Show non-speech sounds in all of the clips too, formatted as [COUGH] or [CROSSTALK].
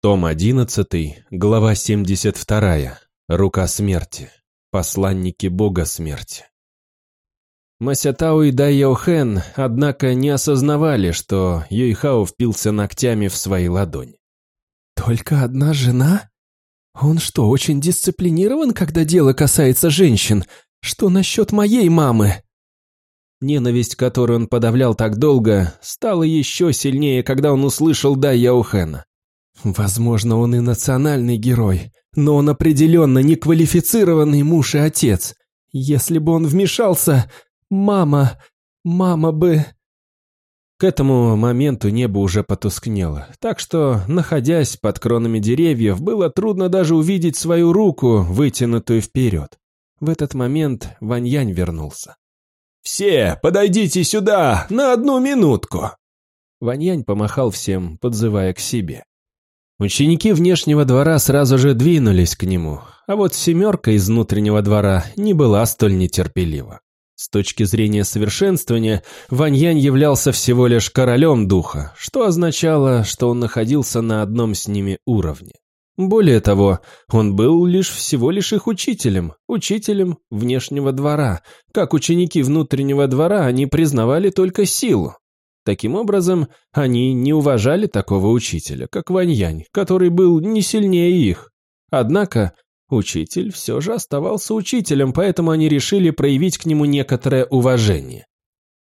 Том 11, глава 72. Рука смерти. Посланники бога смерти. Масятау и Дай Яохен, однако, не осознавали, что Юйхао впился ногтями в свои ладони. «Только одна жена? Он что, очень дисциплинирован, когда дело касается женщин? Что насчет моей мамы?» Ненависть, которую он подавлял так долго, стала еще сильнее, когда он услышал Дай Яохена. Возможно, он и национальный герой, но он определенно неквалифицированный муж и отец. Если бы он вмешался, мама, мама бы... К этому моменту небо уже потускнело, так что, находясь под кронами деревьев, было трудно даже увидеть свою руку, вытянутую вперед. В этот момент Ваньянь вернулся. «Все, подойдите сюда, на одну минутку!» Ваньянь помахал всем, подзывая к себе. Ученики внешнего двора сразу же двинулись к нему, а вот семерка из внутреннего двора не была столь нетерпелива. С точки зрения совершенствования, Ваньянь являлся всего лишь королем духа, что означало, что он находился на одном с ними уровне. Более того, он был лишь всего лишь их учителем, учителем внешнего двора. Как ученики внутреннего двора, они признавали только силу, Таким образом, они не уважали такого учителя, как Ваньянь, который был не сильнее их. Однако, учитель все же оставался учителем, поэтому они решили проявить к нему некоторое уважение.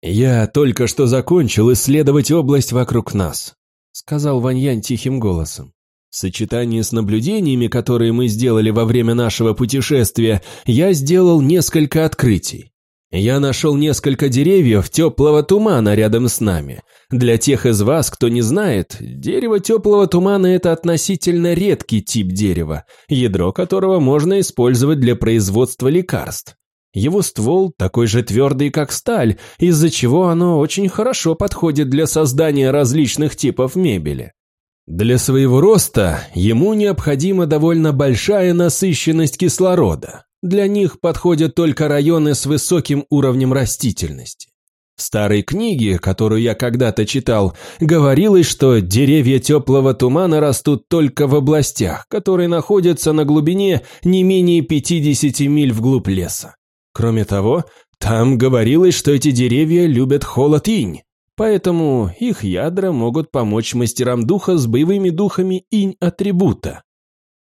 «Я только что закончил исследовать область вокруг нас», сказал Ваньянь тихим голосом. В сочетании с наблюдениями, которые мы сделали во время нашего путешествия, я сделал несколько открытий. Я нашел несколько деревьев теплого тумана рядом с нами. Для тех из вас, кто не знает, дерево теплого тумана – это относительно редкий тип дерева, ядро которого можно использовать для производства лекарств. Его ствол такой же твердый, как сталь, из-за чего оно очень хорошо подходит для создания различных типов мебели. Для своего роста ему необходима довольно большая насыщенность кислорода, для них подходят только районы с высоким уровнем растительности. В старой книге, которую я когда-то читал, говорилось, что деревья теплого тумана растут только в областях, которые находятся на глубине не менее 50 миль вглубь леса. Кроме того, там говорилось, что эти деревья любят холод инь, поэтому их ядра могут помочь мастерам духа с боевыми духами инь-атрибута.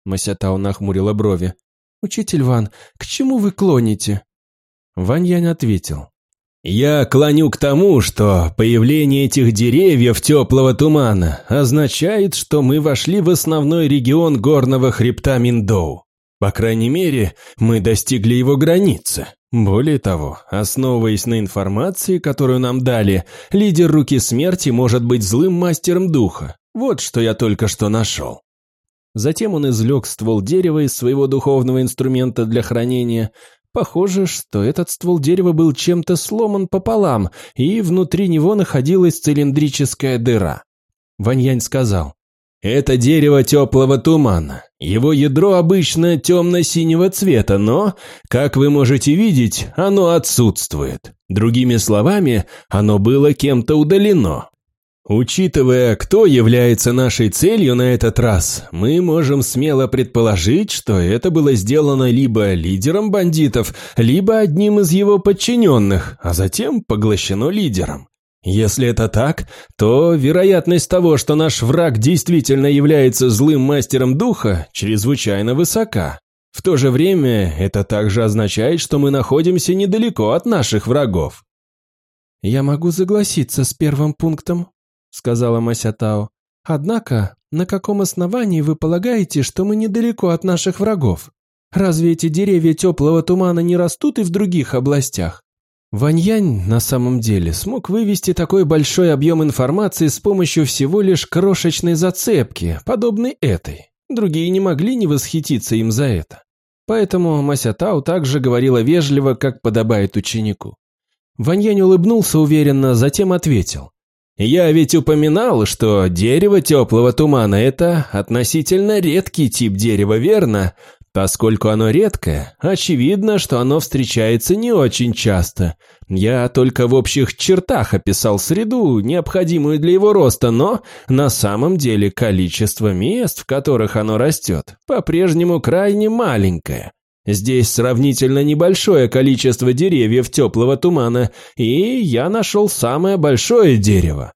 Масятау нахмурила брови. «Учитель Ван, к чему вы клоните?» Ван Янь ответил. «Я клоню к тому, что появление этих деревьев теплого тумана означает, что мы вошли в основной регион горного хребта Миндоу. По крайней мере, мы достигли его границы. Более того, основываясь на информации, которую нам дали, лидер Руки Смерти может быть злым мастером духа. Вот что я только что нашел. Затем он извлек ствол дерева из своего духовного инструмента для хранения. Похоже, что этот ствол дерева был чем-то сломан пополам, и внутри него находилась цилиндрическая дыра. Ваньянь сказал, «Это дерево теплого тумана. Его ядро обычно темно-синего цвета, но, как вы можете видеть, оно отсутствует. Другими словами, оно было кем-то удалено. Учитывая, кто является нашей целью на этот раз, мы можем смело предположить, что это было сделано либо лидером бандитов, либо одним из его подчиненных, а затем поглощено лидером. Если это так, то вероятность того, что наш враг действительно является злым мастером духа, чрезвычайно высока. В то же время это также означает, что мы находимся недалеко от наших врагов. «Я могу согласиться с первым пунктом», — сказала Масятао. «Однако, на каком основании вы полагаете, что мы недалеко от наших врагов? Разве эти деревья теплого тумана не растут и в других областях?» Ваньянь на самом деле смог вывести такой большой объем информации с помощью всего лишь крошечной зацепки, подобной этой. Другие не могли не восхититься им за это. Поэтому Масятау также говорила вежливо, как подобает ученику. Ваньянь улыбнулся уверенно, затем ответил. Я ведь упоминал, что дерево теплого тумана – это относительно редкий тип дерева, верно? Поскольку оно редкое, очевидно, что оно встречается не очень часто. Я только в общих чертах описал среду, необходимую для его роста, но на самом деле количество мест, в которых оно растет, по-прежнему крайне маленькое. Здесь сравнительно небольшое количество деревьев теплого тумана, и я нашел самое большое дерево.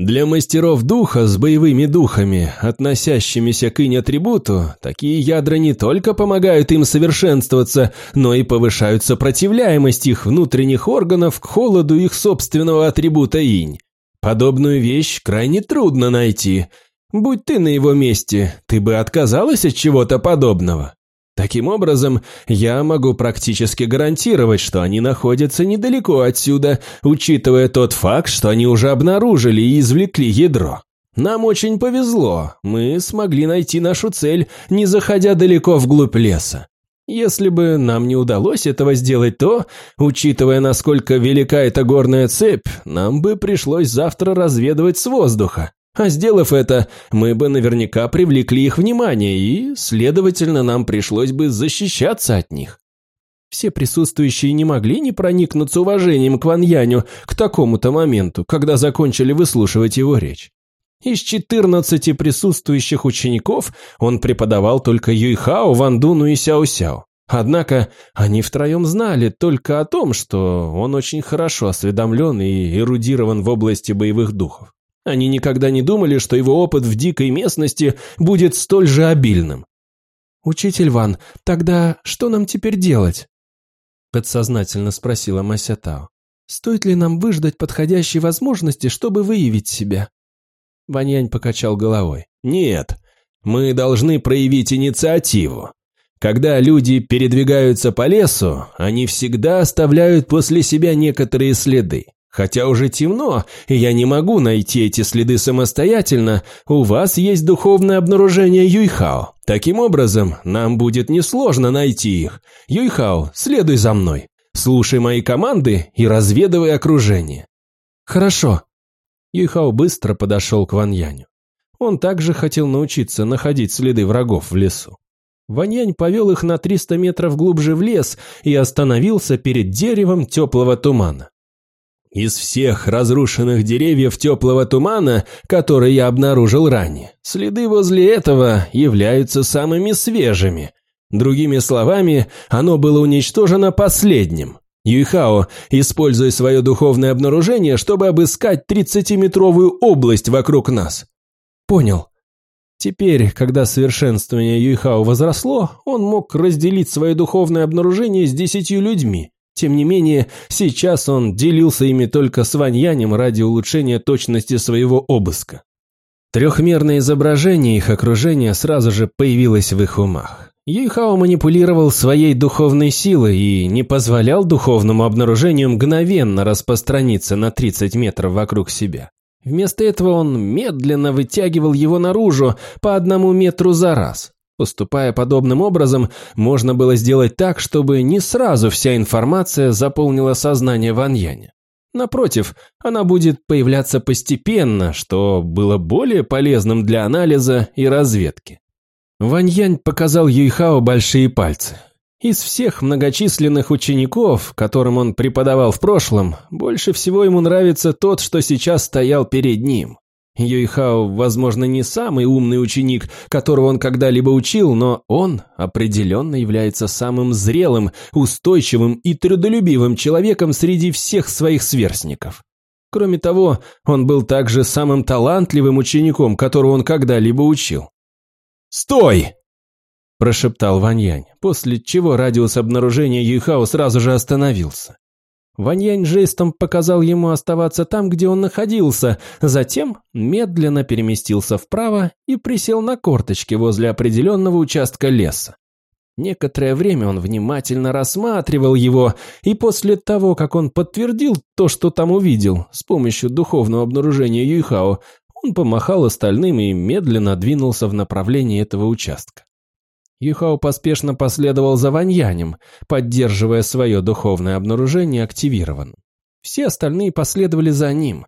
Для мастеров духа с боевыми духами, относящимися к инь-атрибуту, такие ядра не только помогают им совершенствоваться, но и повышают сопротивляемость их внутренних органов к холоду их собственного атрибута инь. Подобную вещь крайне трудно найти. Будь ты на его месте, ты бы отказалась от чего-то подобного. Таким образом, я могу практически гарантировать, что они находятся недалеко отсюда, учитывая тот факт, что они уже обнаружили и извлекли ядро. Нам очень повезло, мы смогли найти нашу цель, не заходя далеко вглубь леса. Если бы нам не удалось этого сделать, то, учитывая, насколько велика эта горная цепь, нам бы пришлось завтра разведывать с воздуха. А сделав это, мы бы наверняка привлекли их внимание, и, следовательно, нам пришлось бы защищаться от них. Все присутствующие не могли не проникнуться уважением к Ван Яню к такому-то моменту, когда закончили выслушивать его речь. Из 14 присутствующих учеников он преподавал только Юйхао, Ван Дуну и Сяо Сяо. Однако они втроем знали только о том, что он очень хорошо осведомлен и эрудирован в области боевых духов. Они никогда не думали, что его опыт в дикой местности будет столь же обильным. «Учитель Ван, тогда что нам теперь делать?» Подсознательно спросила Масятао. «Стоит ли нам выждать подходящей возможности, чтобы выявить себя?» Ваньянь покачал головой. «Нет, мы должны проявить инициативу. Когда люди передвигаются по лесу, они всегда оставляют после себя некоторые следы. Хотя уже темно, и я не могу найти эти следы самостоятельно, у вас есть духовное обнаружение Юйхао. Таким образом, нам будет несложно найти их. Юйхао, следуй за мной. Слушай мои команды и разведывай окружение. Хорошо. Юйхао быстро подошел к Ваньяню. Он также хотел научиться находить следы врагов в лесу. Ваньянь повел их на 300 метров глубже в лес и остановился перед деревом теплого тумана. Из всех разрушенных деревьев теплого тумана, которые я обнаружил ранее, следы возле этого являются самыми свежими. Другими словами, оно было уничтожено последним. Юйхао, используй свое духовное обнаружение, чтобы обыскать 30-метровую область вокруг нас. Понял. Теперь, когда совершенствование Юйхао возросло, он мог разделить свое духовное обнаружение с десятью людьми. Тем не менее, сейчас он делился ими только с Ваньянем ради улучшения точности своего обыска. Трехмерное изображение их окружения сразу же появилось в их умах. Юйхао манипулировал своей духовной силой и не позволял духовному обнаружению мгновенно распространиться на 30 метров вокруг себя. Вместо этого он медленно вытягивал его наружу по одному метру за раз. Поступая подобным образом, можно было сделать так, чтобы не сразу вся информация заполнила сознание Ваньяня. Напротив, она будет появляться постепенно, что было более полезным для анализа и разведки. Ваньянь показал Юйхао большие пальцы. Из всех многочисленных учеников, которым он преподавал в прошлом, больше всего ему нравится тот, что сейчас стоял перед ним. Юйхао, возможно, не самый умный ученик, которого он когда-либо учил, но он определенно является самым зрелым, устойчивым и трудолюбивым человеком среди всех своих сверстников. Кроме того, он был также самым талантливым учеником, которого он когда-либо учил. «Стой!» – прошептал Ваньянь, после чего радиус обнаружения Юйхао сразу же остановился. Ваньянь жестом показал ему оставаться там, где он находился, затем медленно переместился вправо и присел на корточки возле определенного участка леса. Некоторое время он внимательно рассматривал его, и после того, как он подтвердил то, что там увидел, с помощью духовного обнаружения Юйхао, он помахал остальным и медленно двинулся в направлении этого участка. Юхао поспешно последовал за Ваньянем, поддерживая свое духовное обнаружение активированным. Все остальные последовали за ним.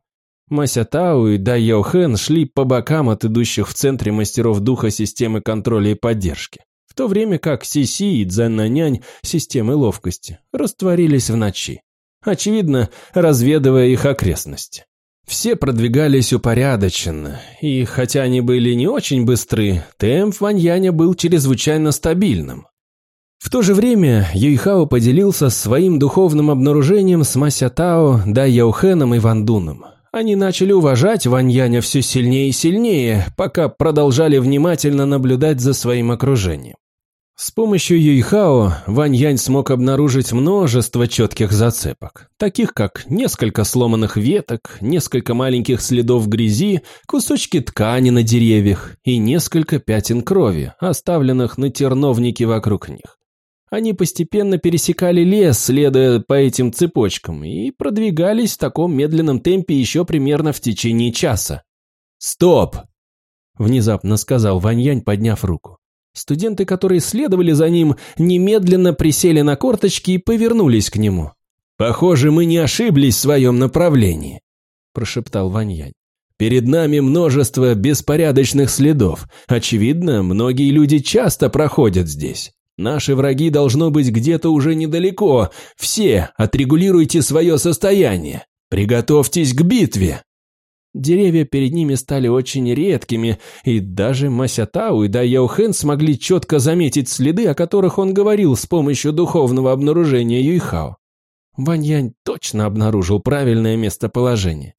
Мася Тау и Дай Яо Хэн шли по бокам от идущих в центре мастеров духа системы контроля и поддержки. в то время как Сиси и Дзяннанянь системы ловкости растворились в ночи, очевидно, разведывая их окрестности. Все продвигались упорядоченно, и хотя они были не очень быстры, темп Ваньяня был чрезвычайно стабильным. В то же время Юйхао поделился своим духовным обнаружением с Масятао, Да Яухеном и Вандуном. Они начали уважать Ваньяня все сильнее и сильнее, пока продолжали внимательно наблюдать за своим окружением. С помощью Юйхао Вань Янь смог обнаружить множество четких зацепок, таких как несколько сломанных веток, несколько маленьких следов грязи, кусочки ткани на деревьях и несколько пятен крови, оставленных на терновнике вокруг них. Они постепенно пересекали лес, следуя по этим цепочкам, и продвигались в таком медленном темпе еще примерно в течение часа. «Стоп!» – внезапно сказал Ваньянь, подняв руку. Студенты, которые следовали за ним, немедленно присели на корточки и повернулись к нему. «Похоже, мы не ошиблись в своем направлении», – прошептал Ваньянь. «Перед нами множество беспорядочных следов. Очевидно, многие люди часто проходят здесь. Наши враги должно быть где-то уже недалеко. Все отрегулируйте свое состояние. Приготовьтесь к битве!» Деревья перед ними стали очень редкими, и даже Масятау и Дайяохен смогли четко заметить следы, о которых он говорил с помощью духовного обнаружения Юйхао. Ваньянь точно обнаружил правильное местоположение.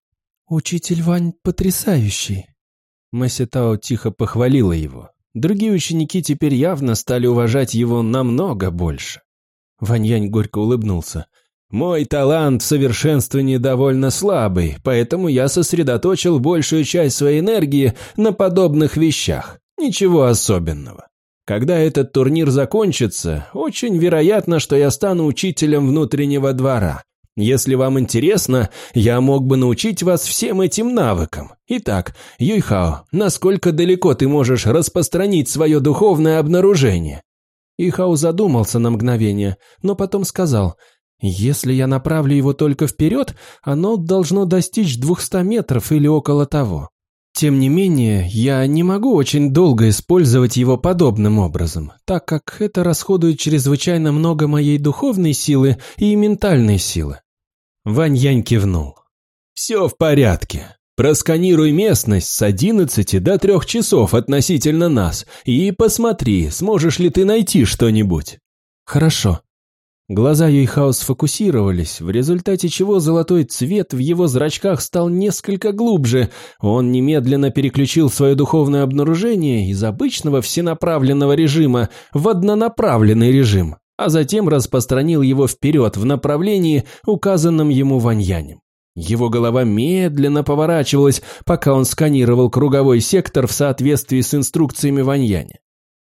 «Учитель Вань потрясающий!» Масятао тихо похвалила его. Другие ученики теперь явно стали уважать его намного больше. Ваньянь горько улыбнулся. Мой талант в совершенствовании довольно слабый, поэтому я сосредоточил большую часть своей энергии на подобных вещах. Ничего особенного. Когда этот турнир закончится, очень вероятно, что я стану учителем внутреннего двора. Если вам интересно, я мог бы научить вас всем этим навыкам. Итак, Юйхао, насколько далеко ты можешь распространить свое духовное обнаружение?» Юйхао задумался на мгновение, но потом сказал – если я направлю его только вперед, оно должно достичь 200 метров или около того. Тем не менее, я не могу очень долго использовать его подобным образом, так как это расходует чрезвычайно много моей духовной силы и ментальной силы. Вань Янь кивнул. «Все в порядке. Просканируй местность с 11 до 3 часов относительно нас и посмотри, сможешь ли ты найти что-нибудь». «Хорошо», Глаза Юйхао сфокусировались, в результате чего золотой цвет в его зрачках стал несколько глубже. Он немедленно переключил свое духовное обнаружение из обычного всенаправленного режима в однонаправленный режим, а затем распространил его вперед в направлении, указанном ему Ваньянем. Его голова медленно поворачивалась, пока он сканировал круговой сектор в соответствии с инструкциями Ваньяня.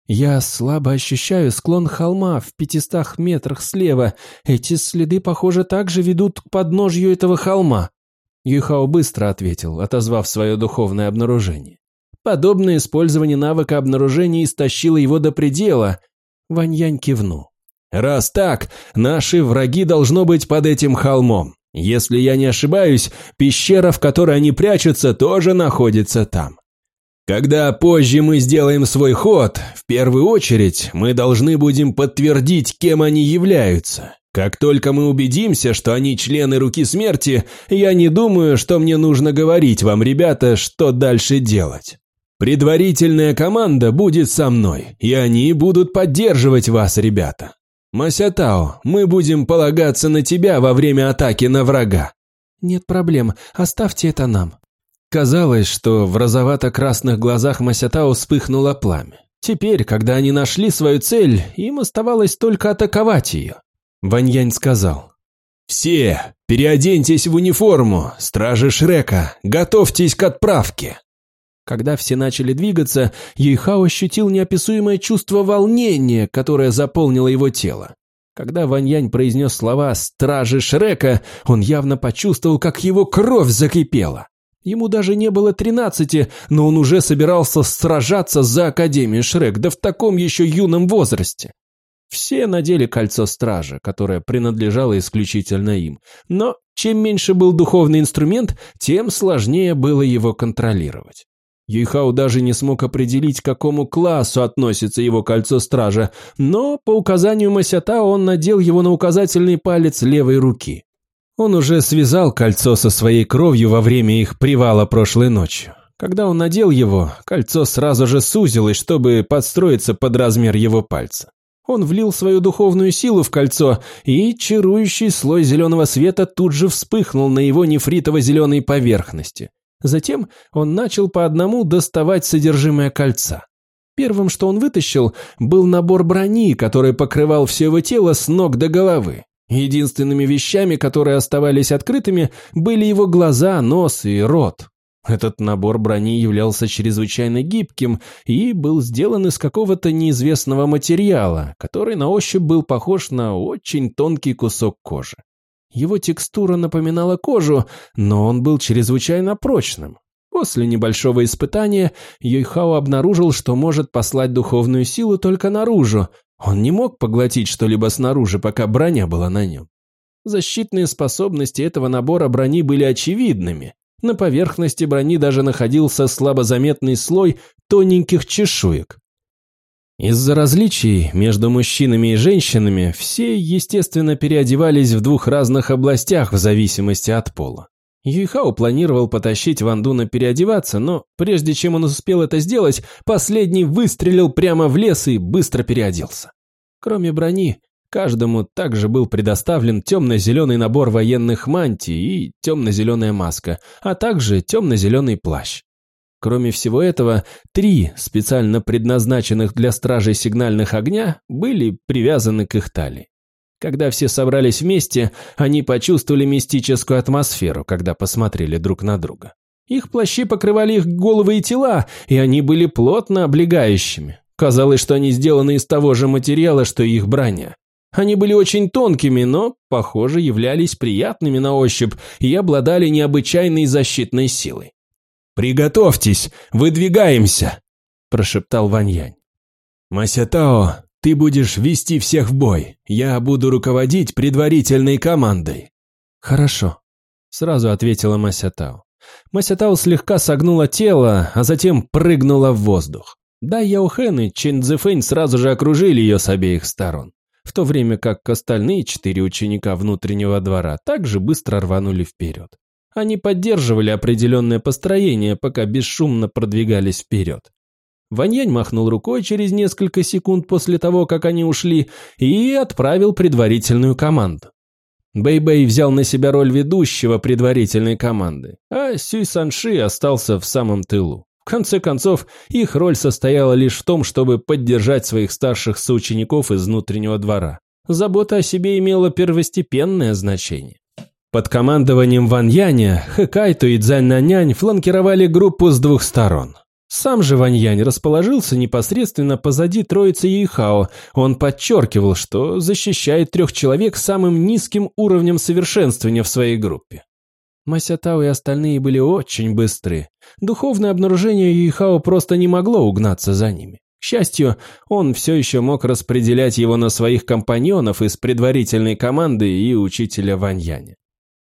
Я слабо ощущаю склон холма в пятистах метрах слева. Эти следы, похоже, также ведут к подножью этого холма. Юхао быстро ответил, отозвав свое духовное обнаружение. Подобное использование навыка обнаружения истощило его до предела. Ваньянь кивнул. «Раз так, наши враги должно быть под этим холмом. Если я не ошибаюсь, пещера, в которой они прячутся, тоже находится там. Когда позже мы сделаем свой ход, в первую очередь мы должны будем подтвердить, кем они являются. Как только мы убедимся, что они члены Руки Смерти, я не думаю, что мне нужно говорить вам, ребята, что дальше делать. Предварительная команда будет со мной, и они будут поддерживать вас, ребята. Масятао, мы будем полагаться на тебя во время атаки на врага. Нет проблем, оставьте это нам. Казалось, что в розовато-красных глазах Масятао вспыхнуло пламя. Теперь, когда они нашли свою цель, им оставалось только атаковать ее. Ваньянь сказал. «Все, переоденьтесь в униформу, стражи Шрека, готовьтесь к отправке!» Когда все начали двигаться, Юйхао ощутил неописуемое чувство волнения, которое заполнило его тело. Когда Ваньянь произнес слова «стражи Шрека», он явно почувствовал, как его кровь закипела. Ему даже не было тринадцати, но он уже собирался сражаться за Академию Шрек, да в таком еще юном возрасте. Все надели кольцо стража, которое принадлежало исключительно им. Но чем меньше был духовный инструмент, тем сложнее было его контролировать. Юйхао даже не смог определить, к какому классу относится его кольцо стража, но по указанию Масята он надел его на указательный палец левой руки. Он уже связал кольцо со своей кровью во время их привала прошлой ночью. Когда он надел его, кольцо сразу же сузилось, чтобы подстроиться под размер его пальца. Он влил свою духовную силу в кольцо, и чарующий слой зеленого света тут же вспыхнул на его нефритово-зеленой поверхности. Затем он начал по одному доставать содержимое кольца. Первым, что он вытащил, был набор брони, который покрывал все его тело с ног до головы. Единственными вещами, которые оставались открытыми, были его глаза, нос и рот. Этот набор брони являлся чрезвычайно гибким и был сделан из какого-то неизвестного материала, который на ощупь был похож на очень тонкий кусок кожи. Его текстура напоминала кожу, но он был чрезвычайно прочным. После небольшого испытания Йойхао обнаружил, что может послать духовную силу только наружу. Он не мог поглотить что-либо снаружи, пока броня была на нем. Защитные способности этого набора брони были очевидными. На поверхности брони даже находился слабо заметный слой тоненьких чешуек. Из-за различий между мужчинами и женщинами все, естественно, переодевались в двух разных областях в зависимости от пола. Юйхао планировал потащить Вандуна переодеваться, но прежде чем он успел это сделать, последний выстрелил прямо в лес и быстро переоделся. Кроме брони, каждому также был предоставлен темно-зеленый набор военных мантий и темно-зеленая маска, а также темно-зеленый плащ. Кроме всего этого, три, специально предназначенных для стражей сигнальных огня, были привязаны к их талии. Когда все собрались вместе, они почувствовали мистическую атмосферу, когда посмотрели друг на друга. Их плащи покрывали их головы и тела, и они были плотно облегающими. Казалось, что они сделаны из того же материала, что и их броня. Они были очень тонкими, но, похоже, являлись приятными на ощупь и обладали необычайной защитной силой. «Приготовьтесь, выдвигаемся!» – прошептал Ваньянь. «Масятао, ты будешь вести всех в бой. Я буду руководить предварительной командой». «Хорошо», – сразу ответила Масятао. Масятао слегка согнула тело, а затем прыгнула в воздух. Да, Яохен и Цзэфэнь сразу же окружили ее с обеих сторон, в то время как остальные четыре ученика внутреннего двора также быстро рванули вперед. Они поддерживали определенное построение, пока бесшумно продвигались вперед. Ваньянь махнул рукой через несколько секунд после того, как они ушли, и отправил предварительную команду. Бэй-Бэй взял на себя роль ведущего предварительной команды, а Сюй Санши остался в самом тылу. В конце концов, их роль состояла лишь в том, чтобы поддержать своих старших соучеников из внутреннего двора. Забота о себе имела первостепенное значение. Под командованием Ван Яня, Хэкайто и Цзянь фланкировали группу с двух сторон. Сам же Ван Янь расположился непосредственно позади троицы Юйхао. Он подчеркивал, что защищает трех человек самым низким уровнем совершенствования в своей группе. Масятао и остальные были очень быстры. Духовное обнаружение Юйхао просто не могло угнаться за ними. К счастью, он все еще мог распределять его на своих компаньонов из предварительной команды и учителя Ваньяня.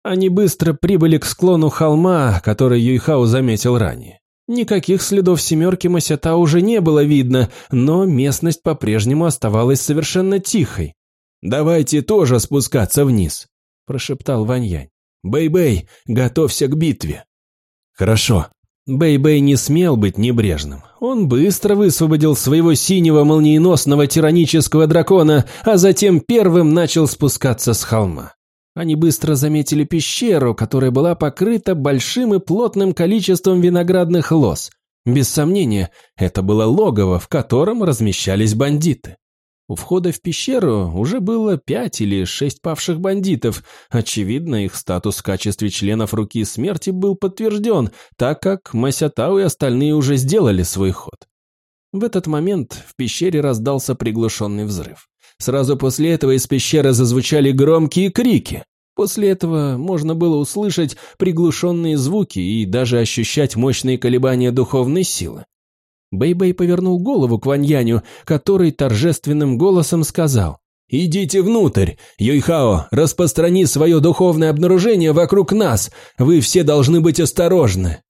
Они быстро прибыли к склону холма, который Юйхао заметил ранее. Никаких следов семерки Ма Сяотао уже не было видно, но местность по-прежнему оставалась совершенно тихой. «Давайте тоже спускаться вниз», – прошептал Ваньянь. «Бэй-бэй, готовься к битве». «Хорошо». Бэй-бэй не смел быть небрежным. Он быстро высвободил своего синего молниеносного тиранического дракона, а затем первым начал спускаться с холма. Они быстро заметили пещеру, которая была покрыта большим и плотным количеством виноградных лоз. Без сомнения, это было логово, в котором размещались бандиты. У входа в пещеру уже было пять или шесть павших бандитов. Очевидно, их статус в качестве членов руки смерти был подтвержден, так как Масятау и остальные уже сделали свой ход. В этот момент в пещере раздался приглушенный взрыв. Сразу после этого из пещеры зазвучали громкие крики. После этого можно было услышать приглушенные звуки и даже ощущать мощные колебания духовной силы. Бэй-Бэй повернул голову к Ваньяню, который торжественным голосом сказал «Идите внутрь! Юйхао, распространи свое духовное обнаружение вокруг нас! Вы все должны быть осторожны!»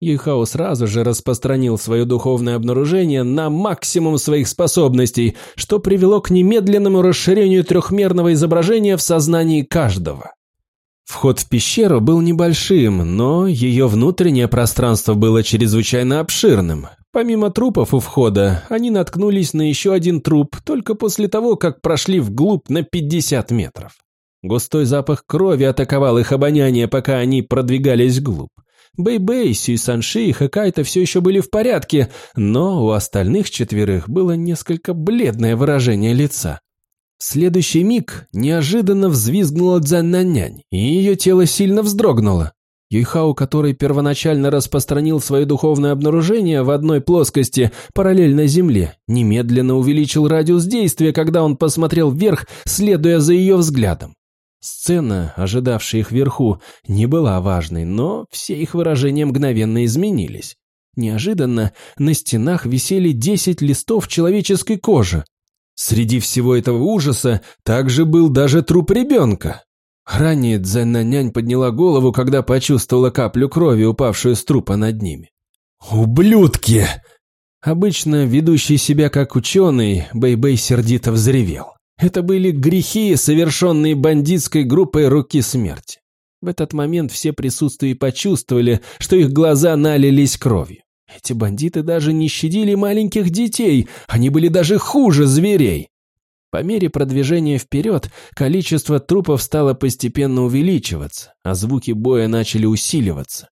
Юйхао сразу же распространил свое духовное обнаружение на максимум своих способностей, что привело к немедленному расширению трехмерного изображения в сознании каждого. Вход в пещеру был небольшим, но ее внутреннее пространство было чрезвычайно обширным. Помимо трупов у входа, они наткнулись на еще один труп только после того, как прошли вглубь на 50 метров. Густой запах крови атаковал их обоняние, пока они продвигались вглубь. Бэй-Бэй, Сюй-Санши и Хэкайта все еще были в порядке, но у остальных четверых было несколько бледное выражение лица. В следующий миг неожиданно взвизгнула Цзяннанянь, и ее тело сильно вздрогнуло. Юйхао, который первоначально распространил свое духовное обнаружение в одной плоскости параллельно Земле, немедленно увеличил радиус действия, когда он посмотрел вверх, следуя за ее взглядом. Сцена, ожидавшая их вверху, не была важной, но все их выражения мгновенно изменились. Неожиданно на стенах висели десять листов человеческой кожи. Среди всего этого ужаса также был даже труп ребенка. Ранее Дзэннанянь подняла голову, когда почувствовала каплю крови, упавшую с трупа над ними. «Ублюдки!» Обычно ведущий себя как ученый, Бэйбэй -бэй сердито взревел. Это были грехи, совершенные бандитской группой руки смерти. В этот момент все присутствующие почувствовали, что их глаза налились кровью. Эти бандиты даже не щадили маленьких детей, они были даже хуже зверей. По мере продвижения вперед, количество трупов стало постепенно увеличиваться, а звуки боя начали усиливаться.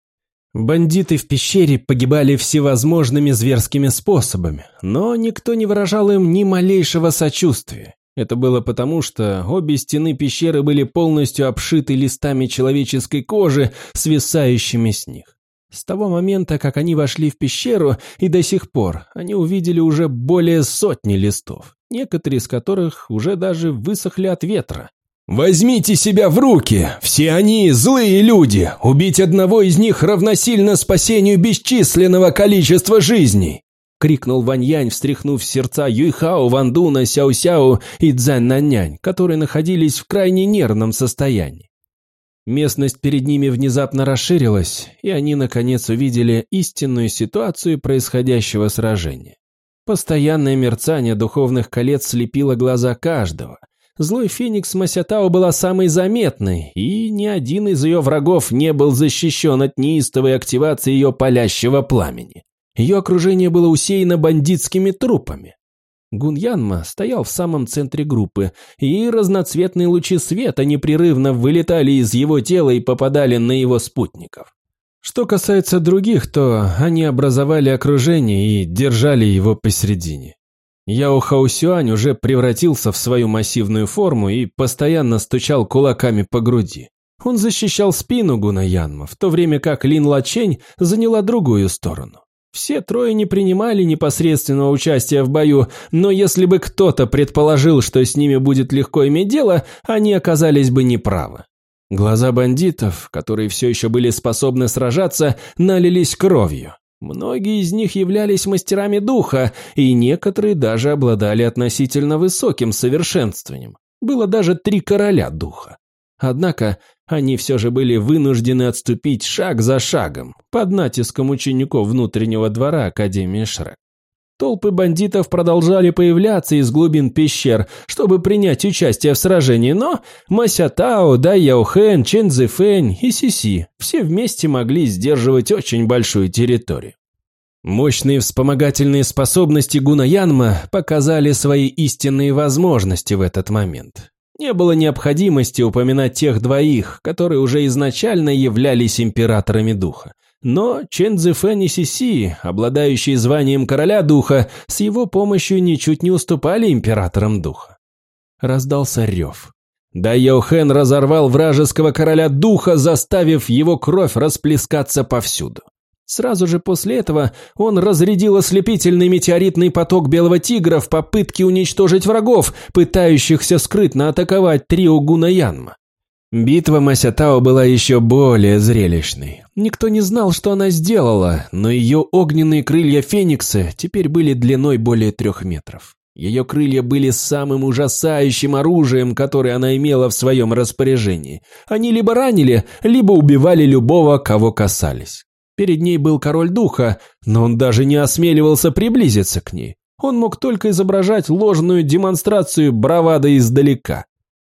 Бандиты в пещере погибали всевозможными зверскими способами, но никто не выражал им ни малейшего сочувствия. Это было потому, что обе стены пещеры были полностью обшиты листами человеческой кожи, свисающими с них. С того момента, как они вошли в пещеру, и до сих пор они увидели уже более сотни листов, некоторые из которых уже даже высохли от ветра. «Возьмите себя в руки! Все они злые люди! Убить одного из них равносильно спасению бесчисленного количества жизней!» — крикнул Ваньянь, встряхнув сердца Юйхао, Вандуна, Сяо-Сяо и Цзань-Нанянь, которые находились в крайне нервном состоянии. Местность перед ними внезапно расширилась, и они, наконец, увидели истинную ситуацию происходящего сражения. Постоянное мерцание духовных колец слепило глаза каждого. Злой феникс Масятао была самой заметной, и ни один из ее врагов не был защищен от неистовой активации ее палящего пламени. Ее окружение было усеяно бандитскими трупами. Гуньянма стоял в самом центре группы, и разноцветные лучи света непрерывно вылетали из его тела и попадали на его спутников. Что касается других, то они образовали окружение и держали его посередине. Яо Хаусюань уже превратился в свою массивную форму и постоянно стучал кулаками по груди. Он защищал спину Гуна Янма, в то время как Лин Лачень заняла другую сторону. Все трое не принимали непосредственного участия в бою, но если бы кто-то предположил, что с ними будет легко иметь дело, они оказались бы неправы. Глаза бандитов, которые все еще были способны сражаться, налились кровью. Многие из них являлись мастерами духа, и некоторые даже обладали относительно высоким совершенствованием. Было даже три короля духа. Однако они все же были вынуждены отступить шаг за шагом под натиском учеников внутреннего двора Академии Шрек. Толпы бандитов продолжали появляться из глубин пещер, чтобы принять участие в сражении, но Масятао, Дай Яохэн, Чен Цзэфэнь и Сиси все вместе могли сдерживать очень большую территорию. Мощные вспомогательные способности Гуна Янма показали свои истинные возможности в этот момент. Не было необходимости упоминать тех двоих, которые уже изначально являлись императорами духа. Но Чен Цзэфэн и Сиси, обладающие званием короля духа, с его помощью ничуть не уступали императорам духа. Раздался рев. Да Йохэн разорвал вражеского короля духа, заставив его кровь расплескаться повсюду. Сразу же после этого он разрядил ослепительный метеоритный поток Белого Тигра в попытке уничтожить врагов, пытающихся скрытно атаковать трио Гунаянма. Битва Масятао была еще более зрелищной. Никто не знал, что она сделала, но ее огненные крылья Феникса теперь были длиной более трех метров. Ее крылья были самым ужасающим оружием, которое она имела в своем распоряжении. Они либо ранили, либо убивали любого, кого касались. Перед ней был король духа, но он даже не осмеливался приблизиться к ней. Он мог только изображать ложную демонстрацию бравада издалека.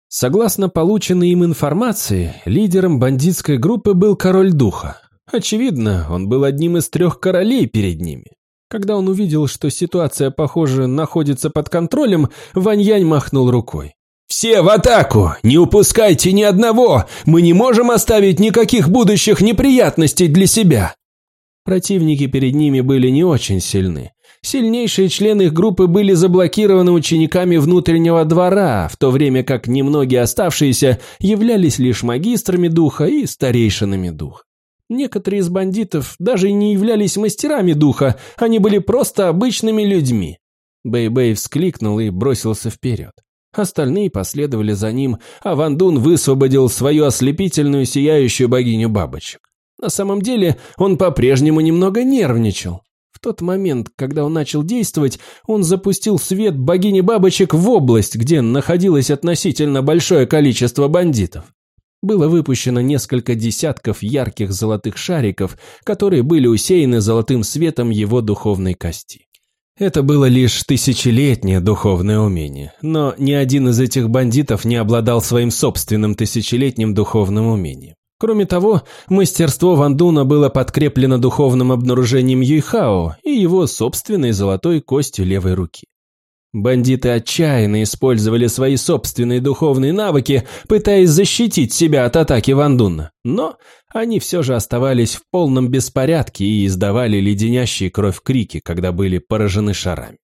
Согласно полученной им информации, лидером бандитской группы был король духа. Очевидно, он был одним из трех королей перед ними. Когда он увидел, что ситуация, похоже, находится под контролем, Ваньянь махнул рукой. «Все в атаку! Не упускайте ни одного! Мы не можем оставить никаких будущих неприятностей для себя!» Противники перед ними были не очень сильны. Сильнейшие члены их группы были заблокированы учениками внутреннего двора, в то время как немногие оставшиеся являлись лишь магистрами духа и старейшинами духа. Некоторые из бандитов даже не являлись мастерами духа, они были просто обычными людьми. Бэй-Бэй вскликнул и бросился вперед. Остальные последовали за ним, а Ван Дун высвободил свою ослепительную сияющую богиню бабочек. На самом деле он по-прежнему немного нервничал. В тот момент, когда он начал действовать, он запустил свет богини бабочек в область, где находилось относительно большое количество бандитов. Было выпущено несколько десятков ярких золотых шариков, которые были усеяны золотым светом его духовной кости. Это было лишь тысячелетнее духовное умение, но ни один из этих бандитов не обладал своим собственным тысячелетним духовным умением. Кроме того, мастерство Вандуна было подкреплено духовным обнаружением Юйхао и его собственной золотой костью левой руки. Бандиты отчаянно использовали свои собственные духовные навыки, пытаясь защитить себя от атаки Вандуна, но они все же оставались в полном беспорядке и издавали леденящие кровь крики, когда были поражены шарами.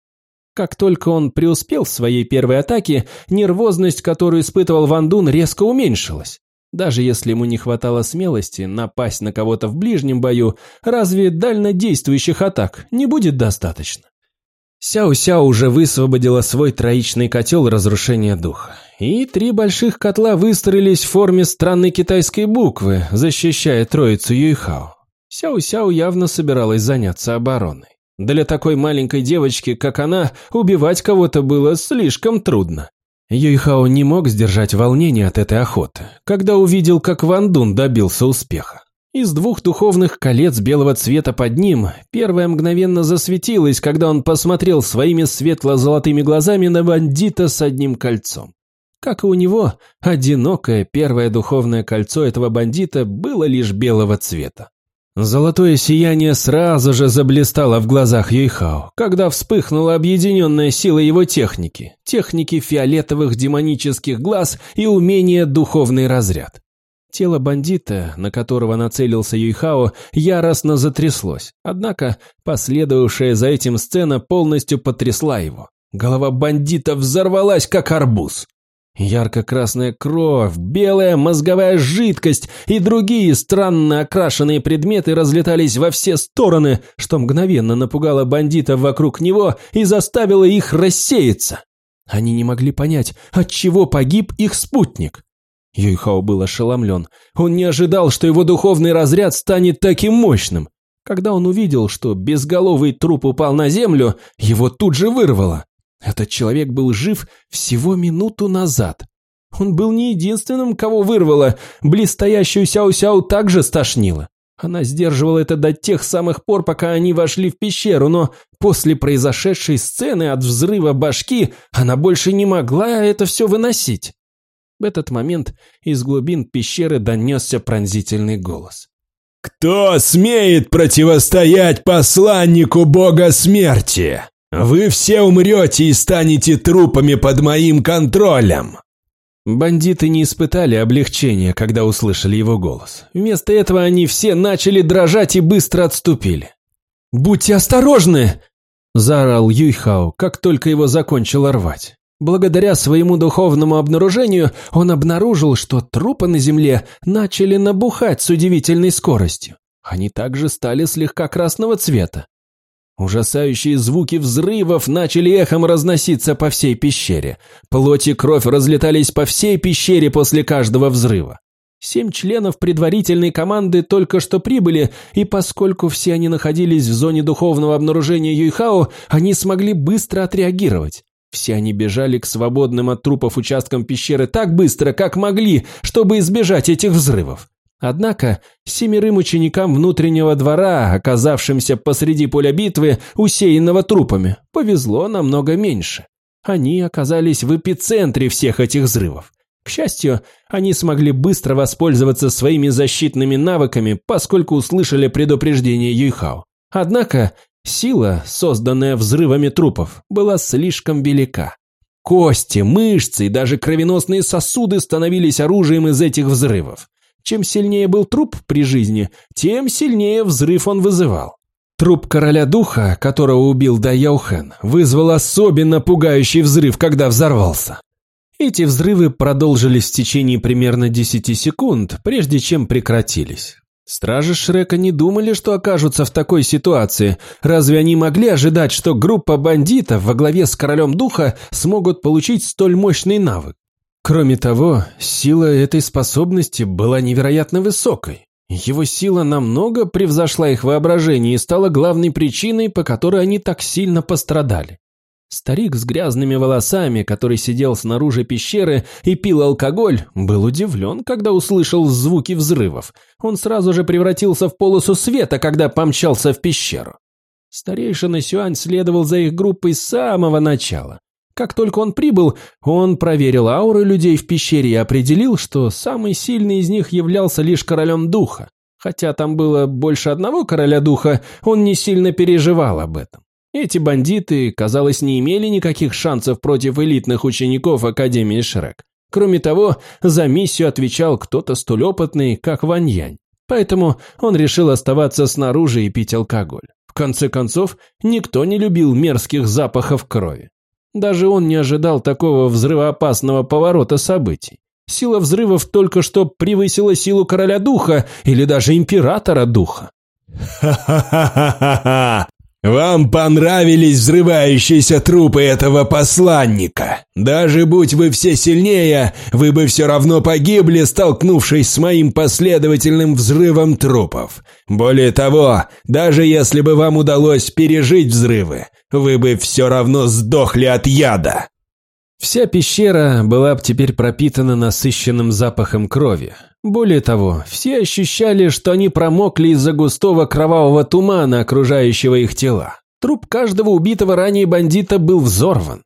Как только он преуспел в своей первой атаке, нервозность, которую испытывал Вандун, резко уменьшилась. Даже если ему не хватало смелости напасть на кого-то в ближнем бою, разве дальнодействующих атак не будет достаточно? Сяо-Сяо уже высвободила свой троичный котел разрушения духа. И три больших котла выстроились в форме странной китайской буквы, защищая троицу Юйхао. Сяо-Сяо явно собиралась заняться обороной. Для такой маленькой девочки, как она, убивать кого-то было слишком трудно. Юйхао не мог сдержать волнение от этой охоты, когда увидел, как Ван Дун добился успеха. Из двух духовных колец белого цвета под ним первое мгновенно засветилось, когда он посмотрел своими светло-золотыми глазами на бандита с одним кольцом. Как и у него, одинокое первое духовное кольцо этого бандита было лишь белого цвета. Золотое сияние сразу же заблистало в глазах Юйхао, когда вспыхнула объединенная сила его техники, техники фиолетовых демонических глаз и умения духовный разряд. Тело бандита, на которого нацелился Юйхао, яростно затряслось, однако последовавшая за этим сцена полностью потрясла его. Голова бандита взорвалась, как арбуз. Ярко-красная кровь, белая мозговая жидкость и другие странно окрашенные предметы разлетались во все стороны, что мгновенно напугало бандитов вокруг него и заставило их рассеяться. Они не могли понять, от чего погиб их спутник. Юйхао был ошеломлен. Он не ожидал, что его духовный разряд станет таким мощным. Когда он увидел, что безголовый труп упал на землю, его тут же вырвало. Этот человек был жив всего минуту назад. Он был не единственным, кого вырвало. Близстоящую Сяо-Сяо также стошнило. Она сдерживала это до тех самых пор, пока они вошли в пещеру, но после произошедшей сцены от взрыва башки она больше не могла это все выносить. В этот момент из глубин пещеры донесся пронзительный голос. «Кто смеет противостоять посланнику бога смерти? Вы все умрете и станете трупами под моим контролем!» Бандиты не испытали облегчения, когда услышали его голос. Вместо этого они все начали дрожать и быстро отступили. «Будьте осторожны!» – заорал Юйхао, как только его закончило рвать. Благодаря своему духовному обнаружению он обнаружил, что трупы на земле начали набухать с удивительной скоростью. Они также стали слегка красного цвета. Ужасающие звуки взрывов начали эхом разноситься по всей пещере. Плоть и кровь разлетались по всей пещере после каждого взрыва. Семь членов предварительной команды только что прибыли, и поскольку все они находились в зоне духовного обнаружения Юйхао, они смогли быстро отреагировать. Все они бежали к свободным от трупов участкам пещеры так быстро, как могли, чтобы избежать этих взрывов. Однако семерым ученикам внутреннего двора, оказавшимся посреди поля битвы, усеянного трупами, повезло намного меньше. Они оказались в эпицентре всех этих взрывов. К счастью, они смогли быстро воспользоваться своими защитными навыками, поскольку услышали предупреждение Юйхао. Однако сила, созданная взрывами трупов, была слишком велика. Кости, мышцы и даже кровеносные сосуды становились оружием из этих взрывов. Чем сильнее был труп при жизни, тем сильнее взрыв он вызывал. Труп короля духа, которого убил Дай Яухен, вызвал особенно пугающий взрыв, когда взорвался. Эти взрывы продолжились в течение примерно 10 секунд, прежде чем прекратились. Стражи Шрека не думали, что окажутся в такой ситуации. Разве они могли ожидать, что группа бандитов во главе с королем духа смогут получить столь мощный навык? Кроме того, сила этой способности была невероятно высокой. Его сила намного превзошла их воображение и стала главной причиной, по которой они так сильно пострадали. Старик с грязными волосами, который сидел снаружи пещеры и пил алкоголь, был удивлен, когда услышал звуки взрывов. Он сразу же превратился в полосу света, когда помчался в пещеру. Старейшина Сюань следовал за их группой с самого начала. Как только он прибыл, он проверил ауры людей в пещере и определил, что самый сильный из них являлся лишь королем духа. Хотя там было больше одного короля духа, он не сильно переживал об этом. Эти бандиты, казалось, не имели никаких шансов против элитных учеников Академии Шрек. Кроме того, за миссию отвечал кто-то столь опытный, как Ваньянь. Поэтому он решил оставаться снаружи и пить алкоголь. В конце концов, никто не любил мерзких запахов крови. Даже он не ожидал такого взрывоопасного поворота событий. Сила взрывов только что превысила силу короля духа или даже императора духа. «Ха-ха-ха-ха-ха! Вам понравились взрывающиеся трупы этого посланника. Даже будь вы все сильнее, вы бы все равно погибли, столкнувшись с моим последовательным взрывом трупов. Более того, даже если бы вам удалось пережить взрывы, вы бы все равно сдохли от яда. Вся пещера была теперь пропитана насыщенным запахом крови. Более того, все ощущали, что они промокли из-за густого кровавого тумана, окружающего их тела. Труп каждого убитого ранее бандита был взорван.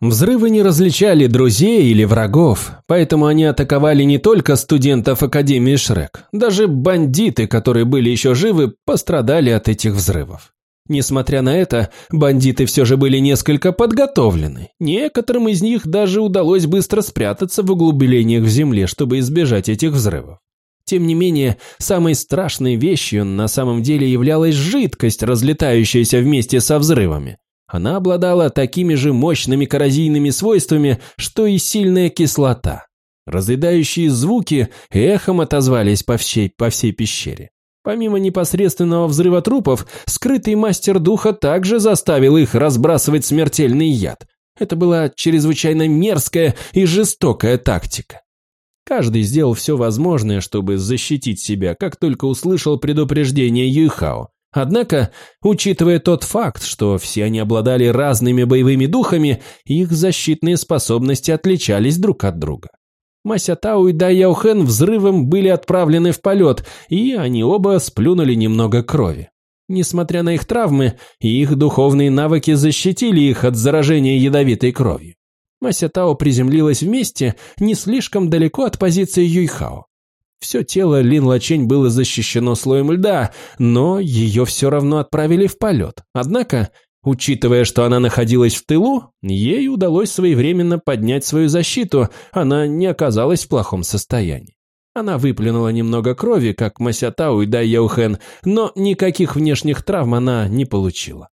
Взрывы не различали друзей или врагов, поэтому они атаковали не только студентов Академии Шрек. Даже бандиты, которые были еще живы, пострадали от этих взрывов. Несмотря на это, бандиты все же были несколько подготовлены. Некоторым из них даже удалось быстро спрятаться в углублениях в земле, чтобы избежать этих взрывов. Тем не менее, самой страшной вещью на самом деле являлась жидкость, разлетающаяся вместе со взрывами. Она обладала такими же мощными коррозийными свойствами, что и сильная кислота. Разъедающие звуки эхом отозвались по всей, по всей пещере. Помимо непосредственного взрыва трупов, скрытый мастер духа также заставил их разбрасывать смертельный яд. Это была чрезвычайно мерзкая и жестокая тактика. Каждый сделал все возможное, чтобы защитить себя, как только услышал предупреждение Юйхао. Однако, учитывая тот факт, что все они обладали разными боевыми духами, их защитные способности отличались друг от друга. Мася Тау и Дай Яухен взрывом были отправлены в полет, и они оба сплюнули немного крови. Несмотря на их травмы, их духовные навыки защитили их от заражения ядовитой кровью. Мася Тао приземлилась вместе не слишком далеко от позиции Юйхао. Все тело Лин Лачень было защищено слоем льда, но ее все равно отправили в полет. Однако Учитывая, что она находилась в тылу, ей удалось своевременно поднять свою защиту, она не оказалась в плохом состоянии. Она выплюнула немного крови, как Масятау и Дай Яухен, но никаких внешних травм она не получила.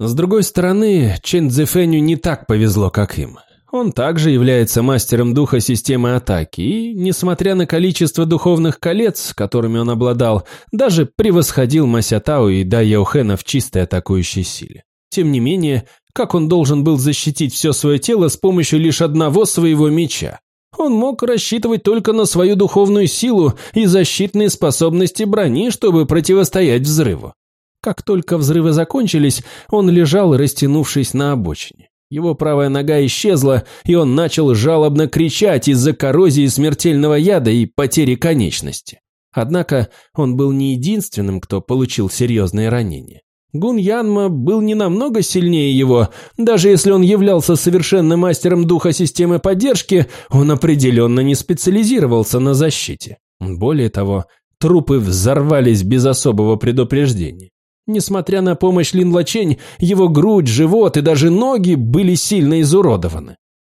С другой стороны, Чен Цзэфэню не так повезло, как им. Он также является мастером духа системы атаки и, несмотря на количество духовных колец, которыми он обладал, даже превосходил Масятау и Дай Яухена в чистой атакующей силе. Тем не менее, как он должен был защитить все свое тело с помощью лишь одного своего меча? Он мог рассчитывать только на свою духовную силу и защитные способности брони, чтобы противостоять взрыву. Как только взрывы закончились, он лежал, растянувшись на обочине. Его правая нога исчезла, и он начал жалобно кричать из-за коррозии смертельного яда и потери конечности. Однако он был не единственным, кто получил серьезные ранения. Гун Янма был не намного сильнее его, даже если он являлся совершенным мастером духа системы поддержки, он определенно не специализировался на защите. Более того, трупы взорвались без особого предупреждения. Несмотря на помощь Лин Лачень, его грудь, живот и даже ноги были сильно изуродованы.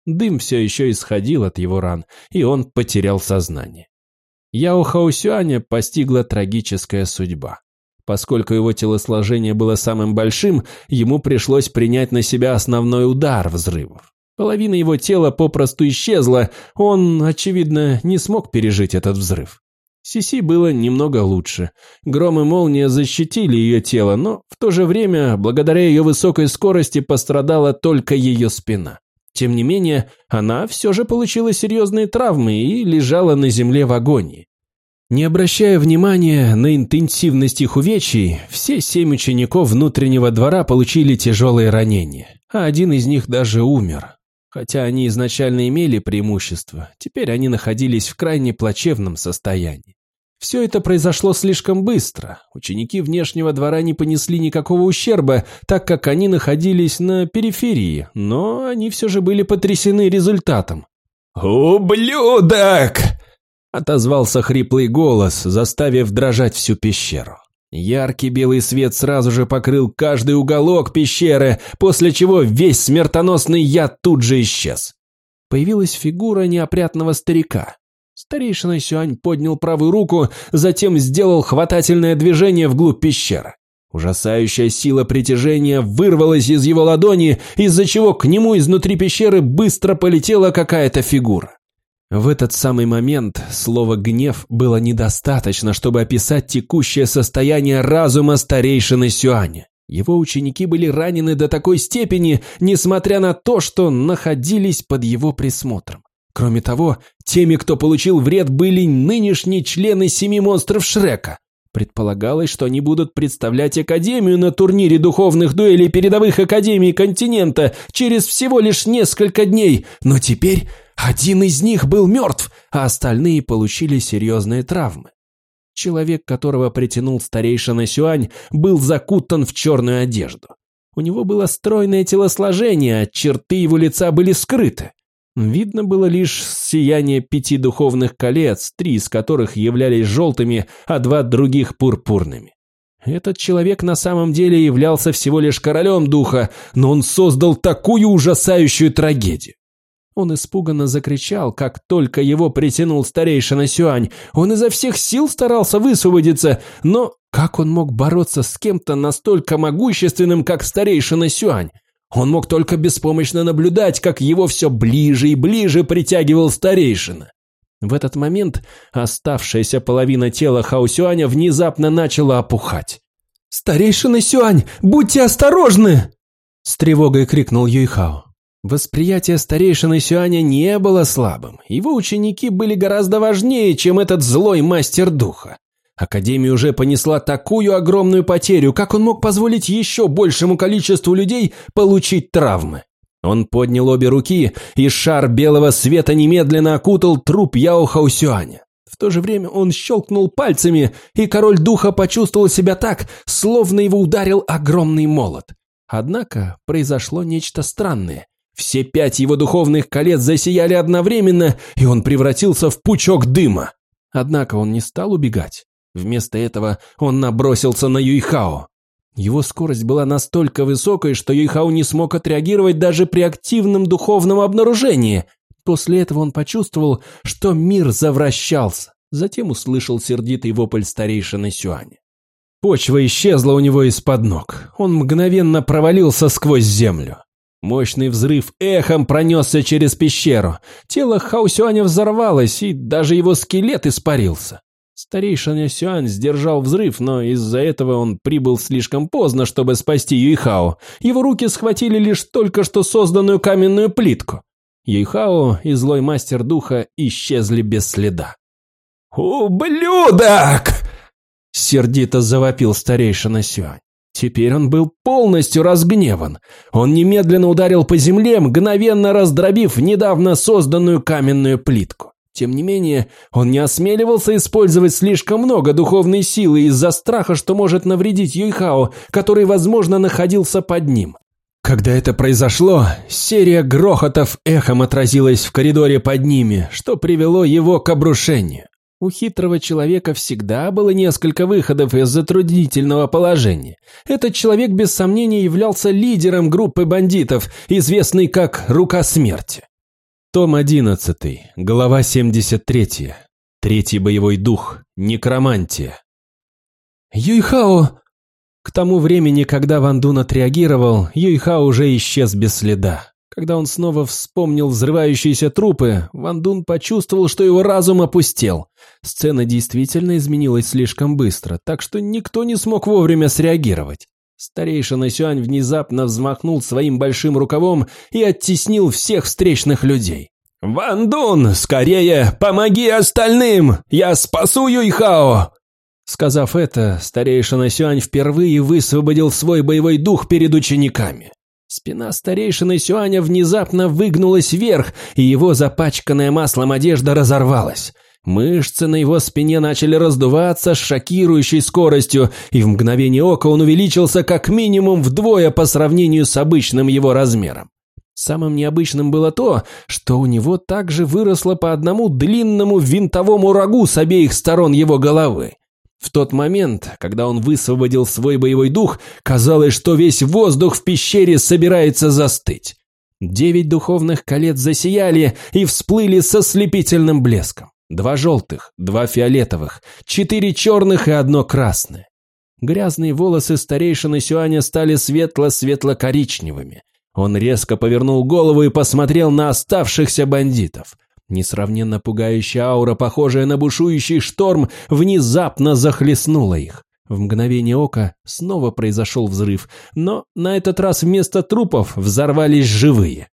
Дым все еще исходил от его ран, и он потерял сознание. Яо Хаусюаня постигла трагическая судьба. Поскольку его телосложение было самым большим, ему пришлось принять на себя основной удар взрывов. Половина его тела попросту исчезла, он, очевидно, не смог пережить этот взрыв. Сиси было немного лучше. Гром и молния защитили ее тело, но в то же время, благодаря ее высокой скорости, пострадала только ее спина. Тем не менее, она все же получила серьезные травмы и лежала на земле в агонии. Не обращая внимания на интенсивность их увечий, все семь учеников внутреннего двора получили тяжелые ранения, а один из них даже умер. Хотя они изначально имели преимущество, теперь они находились в крайне плачевном состоянии. Все это произошло слишком быстро. Ученики внешнего двора не понесли никакого ущерба, так как они находились на периферии, но они все же были потрясены результатом. «Ублюдок!» Отозвался хриплый голос, заставив дрожать всю пещеру. Яркий белый свет сразу же покрыл каждый уголок пещеры, после чего весь смертоносный яд тут же исчез. Появилась фигура неопрятного старика. Старейшина Сюань поднял правую руку, затем сделал хватательное движение вглубь пещеры. Ужасающая сила притяжения вырвалась из его ладони, из-за чего к нему изнутри пещеры быстро полетела какая-то фигура. В этот самый момент слово «гнев» было недостаточно, чтобы описать текущее состояние разума старейшины Сюаня. Его ученики были ранены до такой степени, несмотря на то, что находились под его присмотром. Кроме того, теми, кто получил вред, были нынешние члены семи монстров Шрека. Предполагалось, что они будут представлять Академию на турнире духовных дуэлей передовых Академий континента через всего лишь несколько дней, но теперь один из них был мертв, а остальные получили серьезные травмы. Человек, которого притянул старейшина Сюань, был закутан в черную одежду. У него было стройное телосложение, а черты его лица были скрыты. Видно было лишь сияние пяти духовных колец, три из которых являлись желтыми, а два других пурпурными. Этот человек на самом деле являлся всего лишь королем духа, но он создал такую ужасающую трагедию. Он испуганно закричал, как только его притянул старейшина Сюань. Он изо всех сил старался высвободиться, но как он мог бороться с кем-то настолько могущественным, как старейшина Сюань? Он мог только беспомощно наблюдать, как его все ближе и ближе притягивал старейшина. В этот момент оставшаяся половина тела Хаосюаня внезапно начала опухать. «Старейшина Сюань, будьте осторожны!» С тревогой крикнул Юйхао. Восприятие старейшины Сюаня не было слабым. Его ученики были гораздо важнее, чем этот злой мастер духа. Академия уже понесла такую огромную потерю, как он мог позволить еще большему количеству людей получить травмы. Он поднял обе руки, и шар белого света немедленно окутал труп Яо Хаусюаня. В то же время он щелкнул пальцами, и король духа почувствовал себя так, словно его ударил огромный молот. Однако произошло нечто странное. Все пять его духовных колец засияли одновременно, и он превратился в пучок дыма. Однако он не стал убегать. Вместо этого он набросился на Юйхао. Его скорость была настолько высокой, что Юйхао не смог отреагировать даже при активном духовном обнаружении. После этого он почувствовал, что мир завращался. Затем услышал сердитый вопль старейшины Сюаня. Почва исчезла у него из-под ног. Он мгновенно провалился сквозь землю. Мощный взрыв эхом пронесся через пещеру. Тело Хаусюаня взорвалось, и даже его скелет испарился. Старейшина Сюань сдержал взрыв, но из-за этого он прибыл слишком поздно, чтобы спасти Юйхао. Его руки схватили лишь только что созданную каменную плитку. Юйхао и злой мастер духа исчезли без следа. «Ублюдок!» — сердито завопил старейшина Сюань. Теперь он был полностью разгневан. Он немедленно ударил по земле, мгновенно раздробив недавно созданную каменную плитку. Тем не менее, он не осмеливался использовать слишком много духовной силы из-за страха, что может навредить Юйхао, который, возможно, находился под ним. Когда это произошло, серия грохотов эхом отразилась в коридоре под ними, что привело его к обрушению. У хитрого человека всегда было несколько выходов из затруднительного положения. Этот человек без сомнения являлся лидером группы бандитов, известной как «Рука смерти». Том 11, глава 73. Третий боевой дух. Некромантия. Юйхао! К тому времени, когда Ван Дун отреагировал, Юйхао уже исчез без следа. Когда он снова вспомнил взрывающиеся трупы, Ван Дун почувствовал, что его разум опустел. Сцена действительно изменилась слишком быстро, так что никто не смог вовремя среагировать. Старейшина Сюань внезапно взмахнул своим большим рукавом и оттеснил всех встречных людей. «Ван Дун, скорее помоги остальным! Я спасу Юйхао!» Сказав это, старейшина Сюань впервые высвободил свой боевой дух перед учениками. Спина старейшины Сюаня внезапно выгнулась вверх, и его запачканная маслом одежда разорвалась. Мышцы на его спине начали раздуваться с шокирующей скоростью, и в мгновение ока он увеличился как минимум вдвое по сравнению с обычным его размером. Самым необычным было то, что у него также выросло по одному длинному винтовому рогу с обеих сторон его головы. В тот момент, когда он высвободил свой боевой дух, казалось, что весь воздух в пещере собирается застыть. Девять духовных колец засияли и всплыли со слепительным блеском. Два желтых, два фиолетовых, четыре черных и одно красное. Грязные волосы старейшины Сюаня стали светло-светло-коричневыми. Он резко повернул голову и посмотрел на оставшихся бандитов. Несравненно пугающая аура, похожая на бушующий шторм, внезапно захлестнула их. В мгновение ока снова произошел взрыв, но на этот раз вместо трупов взорвались живые.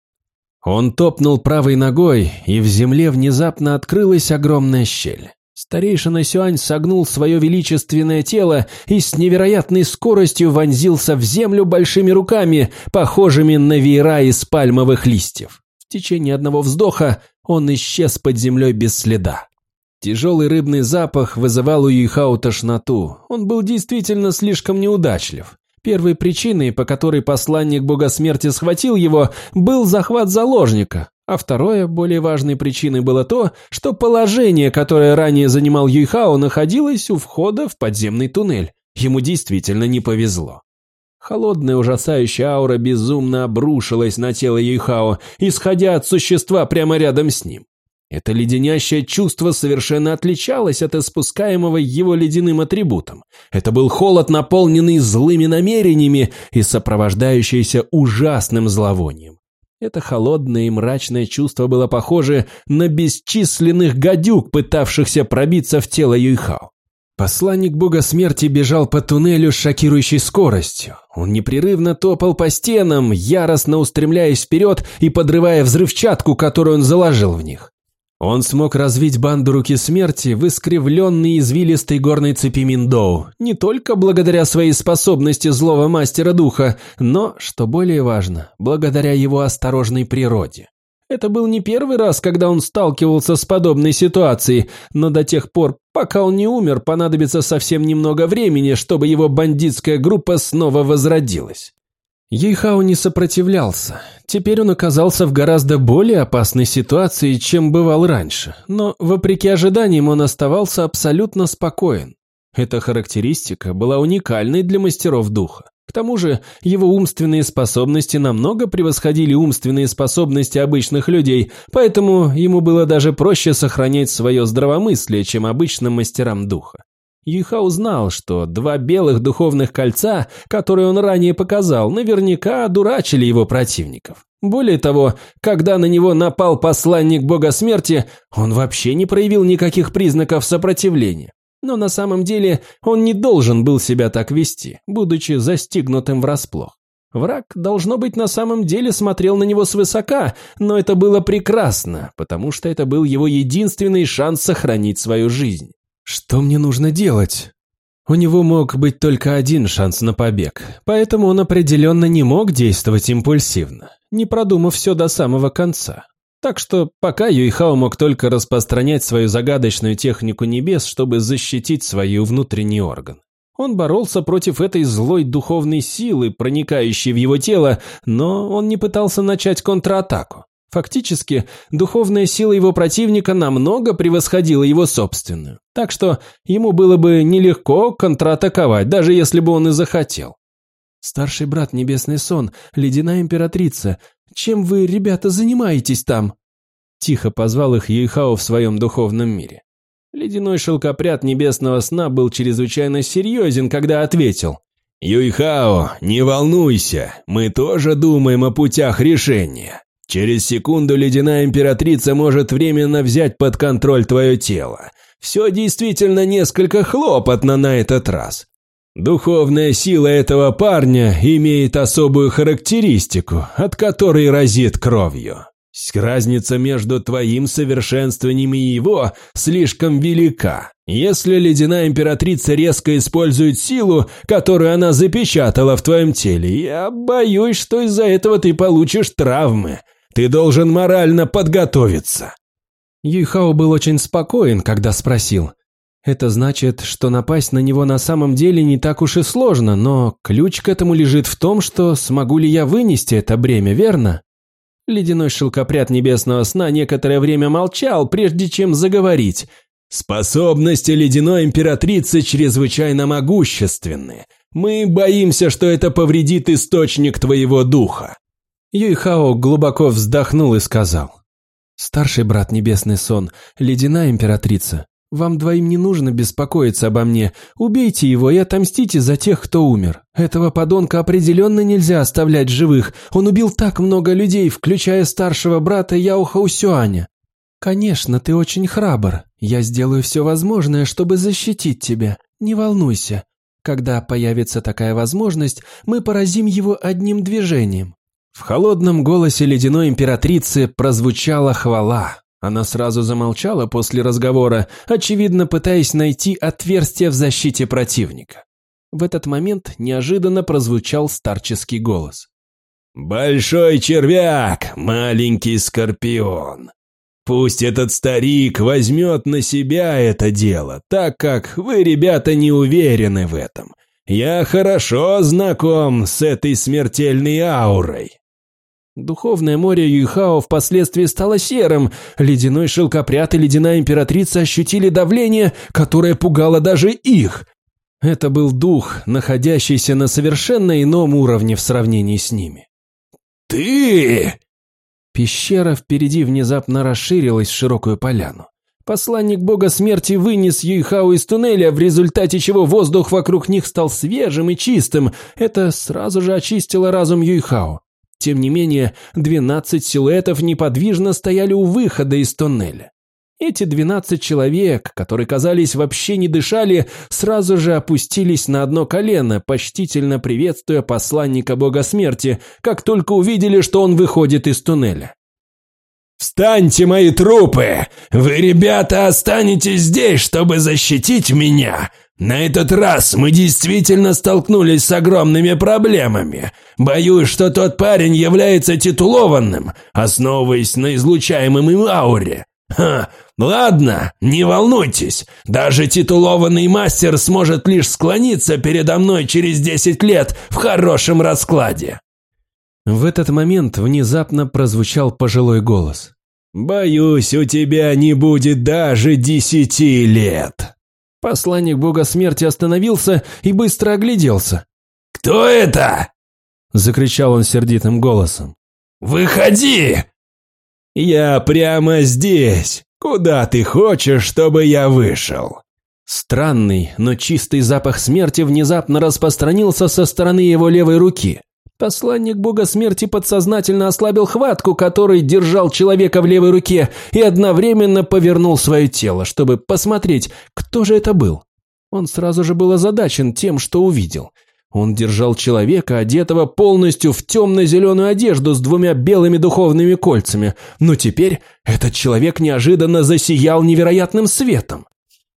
Он топнул правой ногой, и в земле внезапно открылась огромная щель. Старейшина Сюань согнул свое величественное тело и с невероятной скоростью вонзился в землю большими руками, похожими на веера из пальмовых листьев. В течение одного вздоха он исчез под землей без следа. Тяжелый рыбный запах вызывал у Юйхао тошноту. Он был действительно слишком неудачлив. Первой причиной, по которой посланник бога смерти схватил его, был захват заложника, а второе, более важной причиной было то, что положение, которое ранее занимал Юйхао, находилось у входа в подземный туннель. Ему действительно не повезло. Холодная ужасающая аура безумно обрушилась на тело Юйхао, исходя от существа прямо рядом с ним. Это леденящее чувство совершенно отличалось от испускаемого его ледяным атрибутом. Это был холод, наполненный злыми намерениями и сопровождающийся ужасным зловонием. Это холодное и мрачное чувство было похоже на бесчисленных гадюк, пытавшихся пробиться в тело Юйхао. Посланник бога смерти бежал по туннелю с шокирующей скоростью. Он непрерывно топал по стенам, яростно устремляясь вперед и подрывая взрывчатку, которую он заложил в них. Он смог развить банду Руки Смерти в искривленной извилистой горной цепи Миндоу, не только благодаря своей способности злого мастера духа, но, что более важно, благодаря его осторожной природе. Это был не первый раз, когда он сталкивался с подобной ситуацией, но до тех пор, пока он не умер, понадобится совсем немного времени, чтобы его бандитская группа снова возродилась. Ейхау не сопротивлялся. Теперь он оказался в гораздо более опасной ситуации, чем бывал раньше, но, вопреки ожиданиям, он оставался абсолютно спокоен. Эта характеристика была уникальной для мастеров духа. К тому же, его умственные способности намного превосходили умственные способности обычных людей, поэтому ему было даже проще сохранять свое здравомыслие, чем обычным мастерам духа. Юйхао знал, что два белых духовных кольца, которые он ранее показал, наверняка одурачили его противников. Более того, когда на него напал посланник бога смерти, он вообще не проявил никаких признаков сопротивления. Но на самом деле он не должен был себя так вести, будучи застигнутым врасплох. Враг, должно быть, на самом деле смотрел на него свысока, но это было прекрасно, потому что это был его единственный шанс сохранить свою жизнь. Что мне нужно делать? У него мог быть только один шанс на побег, поэтому он определенно не мог действовать импульсивно, не продумав все до самого конца. Так что пока Юйхао мог только распространять свою загадочную технику небес, чтобы защитить свою внутренний орган. Он боролся против этой злой духовной силы, проникающей в его тело, но он не пытался начать контратаку. Фактически, духовная сила его противника намного превосходила его собственную, так что ему было бы нелегко контратаковать, даже если бы он и захотел. «Старший брат Небесный Сон, Ледяная Императрица, чем вы, ребята, занимаетесь там?» Тихо позвал их Юйхао в своем духовном мире. Ледяной шелкопряд Небесного Сна был чрезвычайно серьезен, когда ответил. «Юйхао, не волнуйся, мы тоже думаем о путях решения. Через секунду ледяная императрица может временно взять под контроль твое тело. Все действительно несколько хлопотно на этот раз. Духовная сила этого парня имеет особую характеристику, от которой разит кровью. Разница между твоим совершенствованием и его слишком велика. Если ледяная императрица резко использует силу, которую она запечатала в твоем теле, я боюсь, что из-за этого ты получишь травмы. Ты должен морально подготовиться. Юйхао был очень спокоен, когда спросил, это значит, что напасть на него на самом деле не так уж и сложно, но ключ к этому лежит в том, что смогу ли я вынести это бремя, верно? Ледяной шелкопряд небесного сна некоторое время молчал, прежде чем заговорить. «Способности ледяной императрицы чрезвычайно могущественны. Мы боимся, что это повредит источник твоего духа». Юйхао глубоко вздохнул и сказал. «Старший брат Небесный Сон, ледяная императрица, вам двоим не нужно беспокоиться обо мне. Убейте его и отомстите за тех, кто умер. Этого подонка определенно нельзя оставлять живых. Он убил так много людей, включая старшего брата Яо Хаусюаня. Конечно, ты очень храбр. Я сделаю все возможное, чтобы защитить тебя. Не волнуйся. Когда появится такая возможность, мы поразим его одним движением. В холодном голосе ледяной императрицы прозвучала хвала. Она сразу замолчала после разговора, очевидно пытаясь найти отверстие в защите противника. В этот момент неожиданно прозвучал старческий голос. «Большой червяк, маленький скорпион. Пусть этот старик возьмет на себя это дело, так как вы, ребята, не уверены в этом. Я хорошо знаком с этой смертельной аурой. Духовное море Юйхао впоследствии стало серым. Ледяной шелкопряд и ледяная императрица ощутили давление, которое пугало даже их. Это был дух, находящийся на совершенно ином уровне в сравнении с ними. «Ты!» Пещера впереди внезапно расширилась в широкую поляну. Посланник бога смерти вынес Юйхао из туннеля, в результате чего воздух вокруг них стал свежим и чистым. Это сразу же очистило разум Юйхао. Тем не менее, 12 силуэтов неподвижно стояли у выхода из тоннеля. Эти 12 человек, которые, казались, вообще не дышали, сразу же опустились на одно колено, почтительно приветствуя посланника бога смерти, как только увидели, что он выходит из туннеля. «Встаньте, мои трупы! Вы, ребята, останетесь здесь, чтобы защитить меня! На этот раз мы действительно столкнулись с огромными проблемами. Боюсь, что тот парень является титулованным, основываясь на излучаемом им ауре. Ха, ладно, не волнуйтесь. Даже титулованный мастер сможет лишь склониться передо мной через десять лет в хорошем раскладе. В этот момент внезапно прозвучал пожилой голос. «Боюсь, у тебя не будет даже десяти лет». Посланник бога смерти остановился и быстро огляделся. «Кто это?» – закричал он сердитым голосом. «Выходи!» «Я прямо здесь. Куда ты хочешь, чтобы я вышел?» Странный, но чистый запах смерти внезапно распространился со стороны его левой руки. Посланник бога смерти подсознательно ослабил хватку, который держал человека в левой руке, и одновременно повернул свое тело, чтобы посмотреть, кто же это был. Он сразу же был озадачен тем, что увидел. Он держал человека, одетого полностью в темно-зеленую одежду с двумя белыми духовными кольцами, но теперь этот человек неожиданно засиял невероятным светом.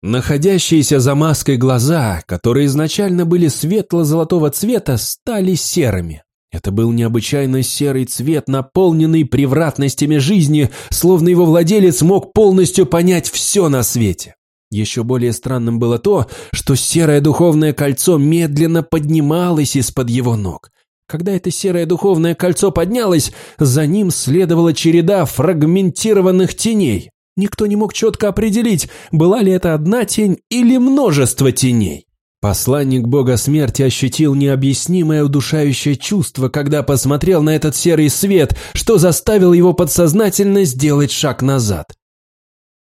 Находящиеся за маской глаза, которые изначально были светло-золотого цвета, стали серыми. Это был необычайно серый цвет, наполненный превратностями жизни, словно его владелец мог полностью понять все на свете. Еще более странным было то, что серое духовное кольцо медленно поднималось из-под его ног. Когда это серое духовное кольцо поднялось, за ним следовала череда фрагментированных теней. Никто не мог четко определить, была ли это одна тень или множество теней. Посланник бога смерти ощутил необъяснимое удушающее чувство, когда посмотрел на этот серый свет, что заставил его подсознательно сделать шаг назад.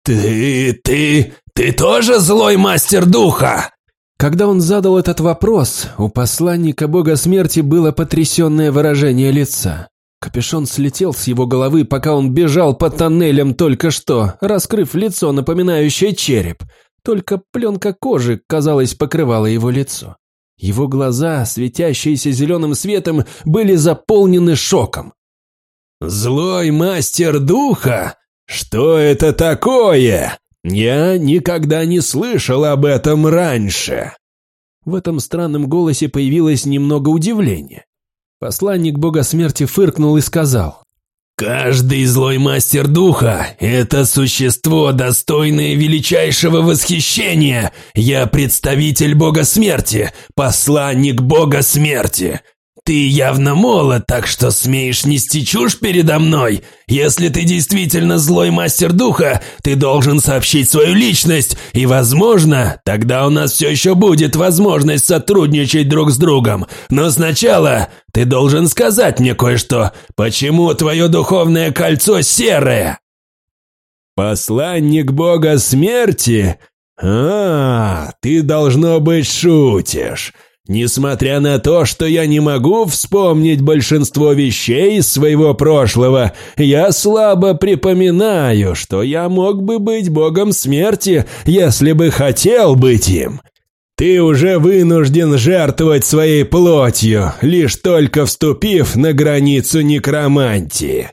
«Ты... ты... ты тоже злой мастер духа?» Когда он задал этот вопрос, у посланника бога смерти было потрясенное выражение лица. Капюшон слетел с его головы, пока он бежал по тоннелям только что, раскрыв лицо, напоминающее череп. Только пленка кожи, казалось, покрывала его лицо. Его глаза, светящиеся зеленым светом, были заполнены шоком. «Злой мастер духа? Что это такое? Я никогда не слышал об этом раньше!» В этом странном голосе появилось немного удивления. Посланник бога смерти фыркнул и сказал. «Каждый злой мастер духа – это существо, достойное величайшего восхищения. Я представитель бога смерти, посланник бога смерти. «Ты явно молод, так что смеешь нести чушь передо мной? Если ты действительно злой мастер духа, ты должен сообщить свою личность, и, возможно, тогда у нас все еще будет возможность сотрудничать друг с другом. Но сначала ты должен сказать мне кое-что. Почему твое духовное кольцо серое?» «Посланник бога смерти? А, ты, должно быть, шутишь». Несмотря на то, что я не могу вспомнить большинство вещей из своего прошлого, я слабо припоминаю, что я мог бы быть богом смерти, если бы хотел быть им. Ты уже вынужден жертвовать своей плотью, лишь только вступив на границу некромантии.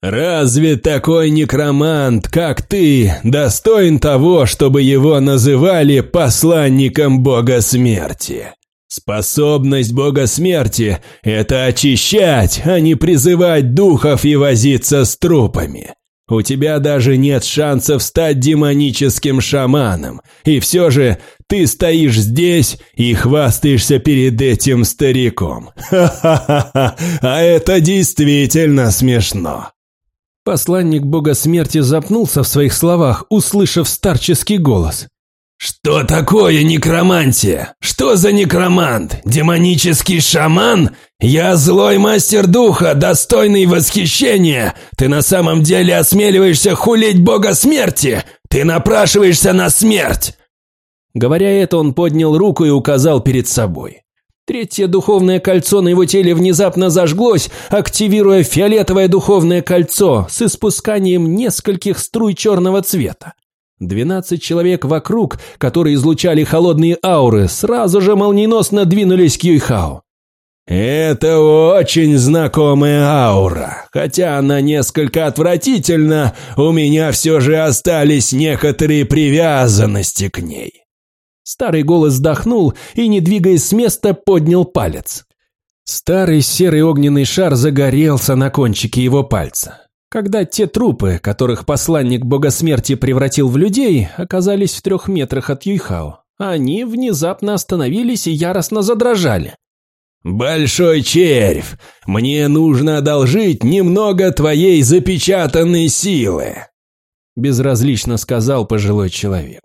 Разве такой некромант, как ты, достоин того, чтобы его называли посланником бога смерти? Способность бога смерти – это очищать, а не призывать духов и возиться с трупами. У тебя даже нет шансов стать демоническим шаманом, и все же ты стоишь здесь и хвастаешься перед этим стариком. [LAUGHS] Ха-ха-ха, а это действительно смешно. Посланник бога смерти запнулся в своих словах, услышав старческий голос. «Что такое некромантия? Что за некромант? Демонический шаман? Я злой мастер духа, достойный восхищения. Ты на самом деле осмеливаешься хулить бога смерти? Ты напрашиваешься на смерть!» Говоря это, он поднял руку и указал перед собой. Третье духовное кольцо на его теле внезапно зажглось, активируя фиолетовое духовное кольцо с испусканием нескольких струй черного цвета. Двенадцать человек вокруг, которые излучали холодные ауры, сразу же молниеносно двинулись к Юйхао. «Это очень знакомая аура. Хотя она несколько отвратительна, у меня все же остались некоторые привязанности к ней». Старый голос вздохнул и, не двигаясь с места, поднял палец. Старый серый огненный шар загорелся на кончике его пальца когда те трупы, которых посланник бога смерти превратил в людей, оказались в трех метрах от Юйхао. Они внезапно остановились и яростно задрожали. «Большой червь, мне нужно одолжить немного твоей запечатанной силы», безразлично сказал пожилой человек.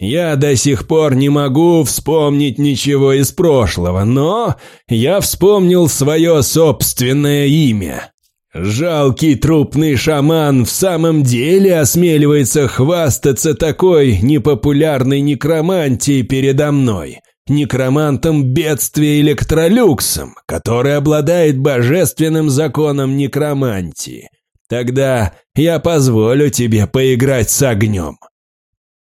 «Я до сих пор не могу вспомнить ничего из прошлого, но я вспомнил свое собственное имя. Жалкий трупный шаман в самом деле осмеливается хвастаться такой непопулярной некромантией передо мной, некромантом бедствия Электролюксом, который обладает божественным законом некромантии. Тогда я позволю тебе поиграть с огнем».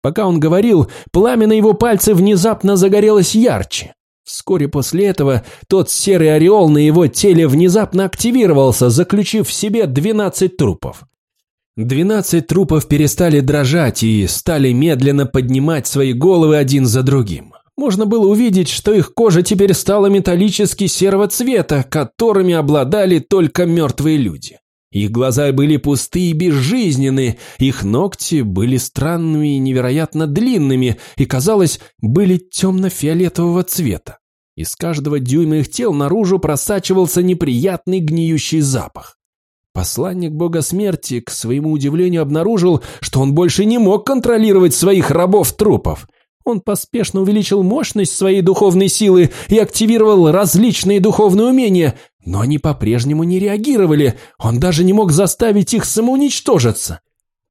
Пока он говорил, пламя на его пальце внезапно загорелось ярче. Вскоре после этого тот серый ореол на его теле внезапно активировался, заключив в себе 12 трупов. 12 трупов перестали дрожать и стали медленно поднимать свои головы один за другим. можно было увидеть, что их кожа теперь стала металлически серого цвета, которыми обладали только мертвые люди. Их глаза были пустые и безжизненные, их ногти были странными и невероятно длинными и, казалось, были темно-фиолетового цвета. Из каждого дюйма их тел наружу просачивался неприятный гниющий запах. Посланник бога смерти, к своему удивлению, обнаружил, что он больше не мог контролировать своих рабов-трупов. Он поспешно увеличил мощность своей духовной силы и активировал различные духовные умения, но они по-прежнему не реагировали, он даже не мог заставить их самоуничтожиться.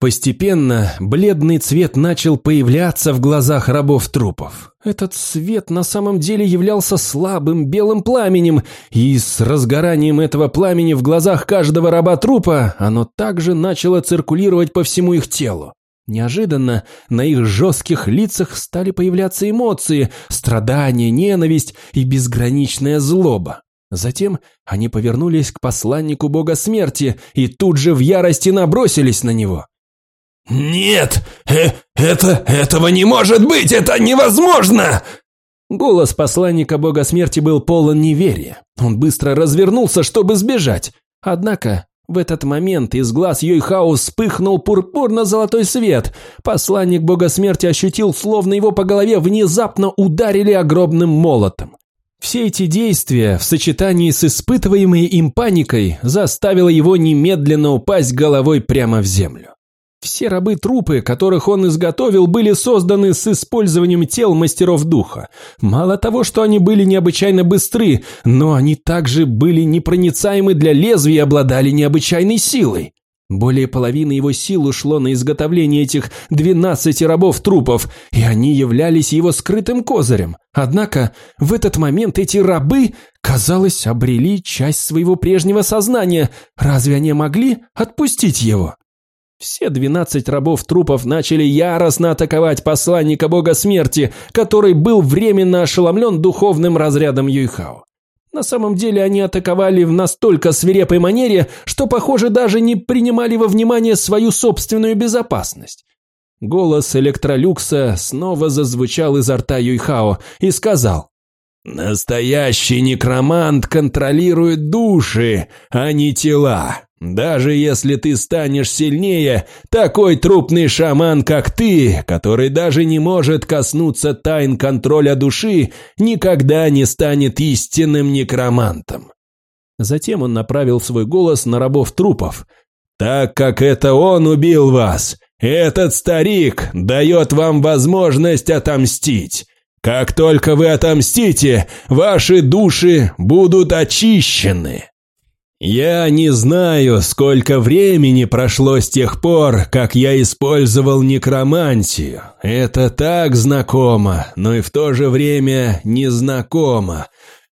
Постепенно бледный цвет начал появляться в глазах рабов трупов. Этот свет на самом деле являлся слабым белым пламенем, и с разгоранием этого пламени в глазах каждого раба трупа оно также начало циркулировать по всему их телу. Неожиданно на их жестких лицах стали появляться эмоции, страдания, ненависть и безграничная злоба. Затем они повернулись к посланнику бога смерти и тут же в ярости набросились на него. «Нет! Э это... этого не может быть! Это невозможно!» Голос посланника бога смерти был полон неверия. Он быстро развернулся, чтобы сбежать. Однако в этот момент из глаз Юйхао вспыхнул пурпурно-золотой свет. Посланник бога смерти ощутил, словно его по голове внезапно ударили огромным молотом. Все эти действия в сочетании с испытываемой им паникой заставило его немедленно упасть головой прямо в землю. Все рабы-трупы, которых он изготовил, были созданы с использованием тел мастеров духа. Мало того, что они были необычайно быстры, но они также были непроницаемы для лезвия и обладали необычайной силой. Более половины его сил ушло на изготовление этих 12 рабов-трупов, и они являлись его скрытым козырем. Однако в этот момент эти рабы, казалось, обрели часть своего прежнего сознания. Разве они могли отпустить его? Все двенадцать рабов-трупов начали яростно атаковать посланника бога смерти, который был временно ошеломлен духовным разрядом Юйхао. На самом деле они атаковали в настолько свирепой манере, что, похоже, даже не принимали во внимание свою собственную безопасность. Голос Электролюкса снова зазвучал изо рта Юйхао и сказал «Настоящий некромант контролирует души, а не тела. Даже если ты станешь сильнее, такой трупный шаман, как ты, который даже не может коснуться тайн контроля души, никогда не станет истинным некромантом. Затем он направил свой голос на рабов трупов. «Так как это он убил вас, этот старик дает вам возможность отомстить. Как только вы отомстите, ваши души будут очищены». Я не знаю, сколько времени прошло с тех пор, как я использовал некромантию. Это так знакомо, но и в то же время незнакомо.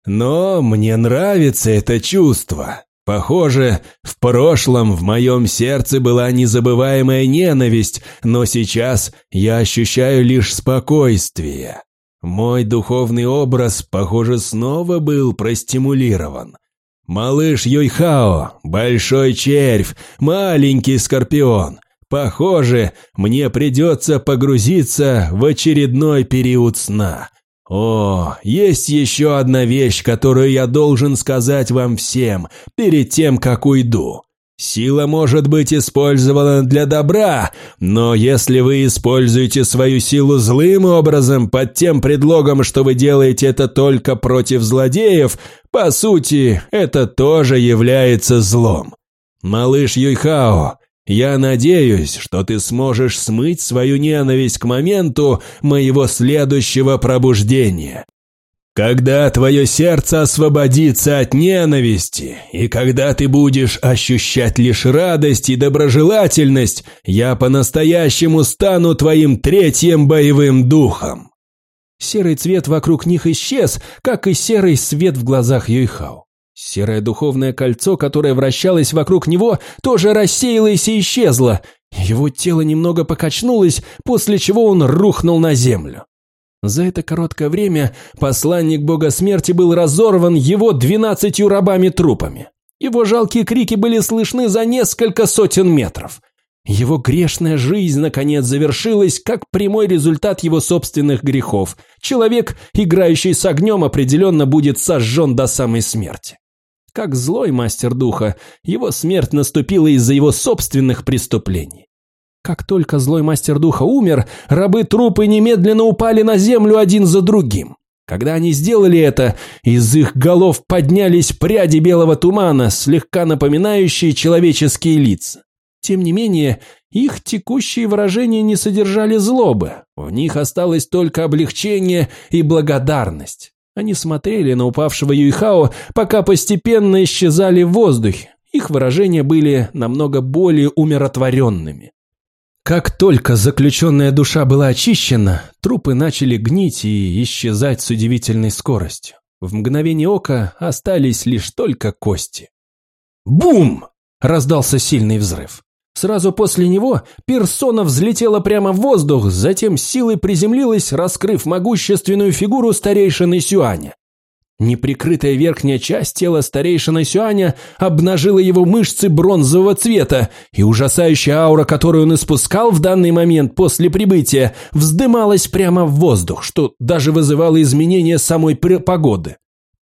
Но мне нравится это чувство. Похоже, в прошлом в моем сердце была незабываемая ненависть, но сейчас я ощущаю лишь спокойствие. Мой духовный образ, похоже, снова был простимулирован. «Малыш Юйхао, большой червь, маленький скорпион. Похоже, мне придется погрузиться в очередной период сна. О, есть еще одна вещь, которую я должен сказать вам всем перед тем, как уйду. Сила может быть использована для добра, но если вы используете свою силу злым образом под тем предлогом, что вы делаете это только против злодеев, по сути, это тоже является злом. Малыш Юйхао, я надеюсь, что ты сможешь смыть свою ненависть к моменту моего следующего пробуждения. Когда твое сердце освободится от ненависти, и когда ты будешь ощущать лишь радость и доброжелательность, я по-настоящему стану твоим третьим боевым духом». Серый цвет вокруг них исчез, как и серый свет в глазах Юйхао. Серое духовное кольцо, которое вращалось вокруг него, тоже рассеялось и исчезло. Его тело немного покачнулось, после чего он рухнул на землю. За это короткое время посланник бога смерти был разорван его двенадцатью рабами-трупами. Его жалкие крики были слышны за несколько сотен метров. Его грешная жизнь, наконец, завершилась как прямой результат его собственных грехов. Человек, играющий с огнем, определенно будет сожжен до самой смерти. Как злой мастер духа, его смерть наступила из-за его собственных преступлений. Как только злой мастер духа умер, рабы-трупы немедленно упали на землю один за другим. Когда они сделали это, из их голов поднялись пряди белого тумана, слегка напоминающие человеческие лица. Тем не менее, их текущие выражения не содержали злобы, в них осталось только облегчение и благодарность. Они смотрели на упавшего Юйхао, пока постепенно исчезали в воздухе. Их выражения были намного более умиротворенными. Как только заключенная душа была очищена, трупы начали гнить и исчезать с удивительной скоростью. В мгновение ока остались лишь только кости. Бум! Раздался сильный взрыв. Сразу после него персона взлетела прямо в воздух, затем силой приземлилась, раскрыв могущественную фигуру старейшины Сюаня. Неприкрытая верхняя часть тела старейшины Сюаня обнажила его мышцы бронзового цвета, и ужасающая аура, которую он испускал в данный момент после прибытия, вздымалась прямо в воздух, что даже вызывало изменения самой погоды.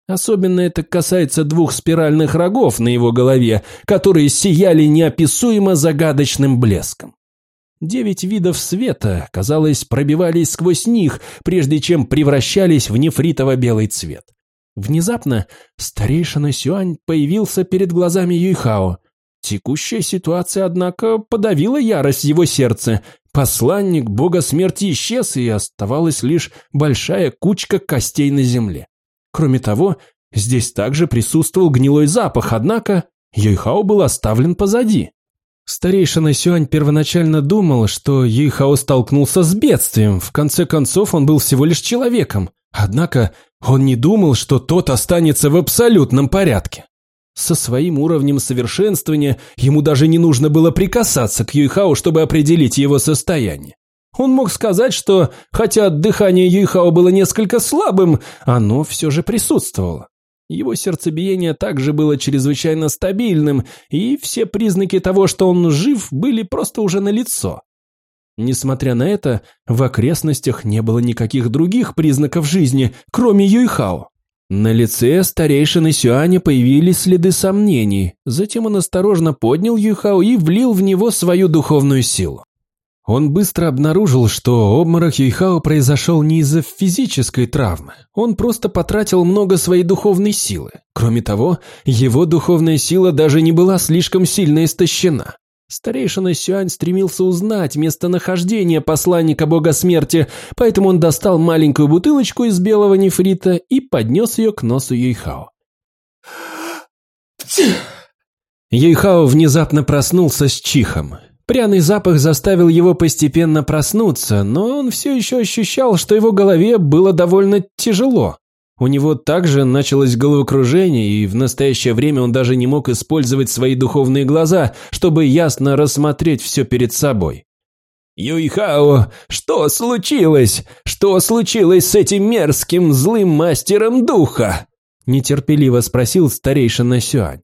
Особенно это касается двух спиральных рогов на его голове, которые сияли неописуемо загадочным блеском. Девять видов света, казалось, пробивались сквозь них, прежде чем превращались в нефритово-белый цвет. Внезапно старейшина Сюань появился перед глазами Юйхао. Текущая ситуация, однако, подавила ярость его сердца. Посланник бога смерти исчез, и оставалась лишь большая кучка костей на земле. Кроме того, здесь также присутствовал гнилой запах, однако Юйхао был оставлен позади. Старейшина Сюань первоначально думал, что Юйхао столкнулся с бедствием, в конце концов он был всего лишь человеком. Однако он не думал, что тот останется в абсолютном порядке. Со своим уровнем совершенствования ему даже не нужно было прикасаться к Юйхао, чтобы определить его состояние. Он мог сказать, что, хотя дыхание Юйхао было несколько слабым, оно все же присутствовало. Его сердцебиение также было чрезвычайно стабильным, и все признаки того, что он жив, были просто уже налицо. Несмотря на это, в окрестностях не было никаких других признаков жизни, кроме Юйхао. На лице старейшины Сюаня появились следы сомнений, затем он осторожно поднял Юйхао и влил в него свою духовную силу. Он быстро обнаружил, что обморок Юйхао произошел не из-за физической травмы. Он просто потратил много своей духовной силы. Кроме того, его духовная сила даже не была слишком сильно истощена. Старейшина Сюань стремился узнать местонахождение посланника бога смерти, поэтому он достал маленькую бутылочку из белого нефрита и поднес ее к носу Юйхао. Юйхао внезапно проснулся с чихом. Пряный запах заставил его постепенно проснуться, но он все еще ощущал, что его голове было довольно тяжело. У него также началось головокружение, и в настоящее время он даже не мог использовать свои духовные глаза, чтобы ясно рассмотреть все перед собой. «Юйхао, что случилось? Что случилось с этим мерзким злым мастером духа?» Нетерпеливо спросил старейшина Сюань.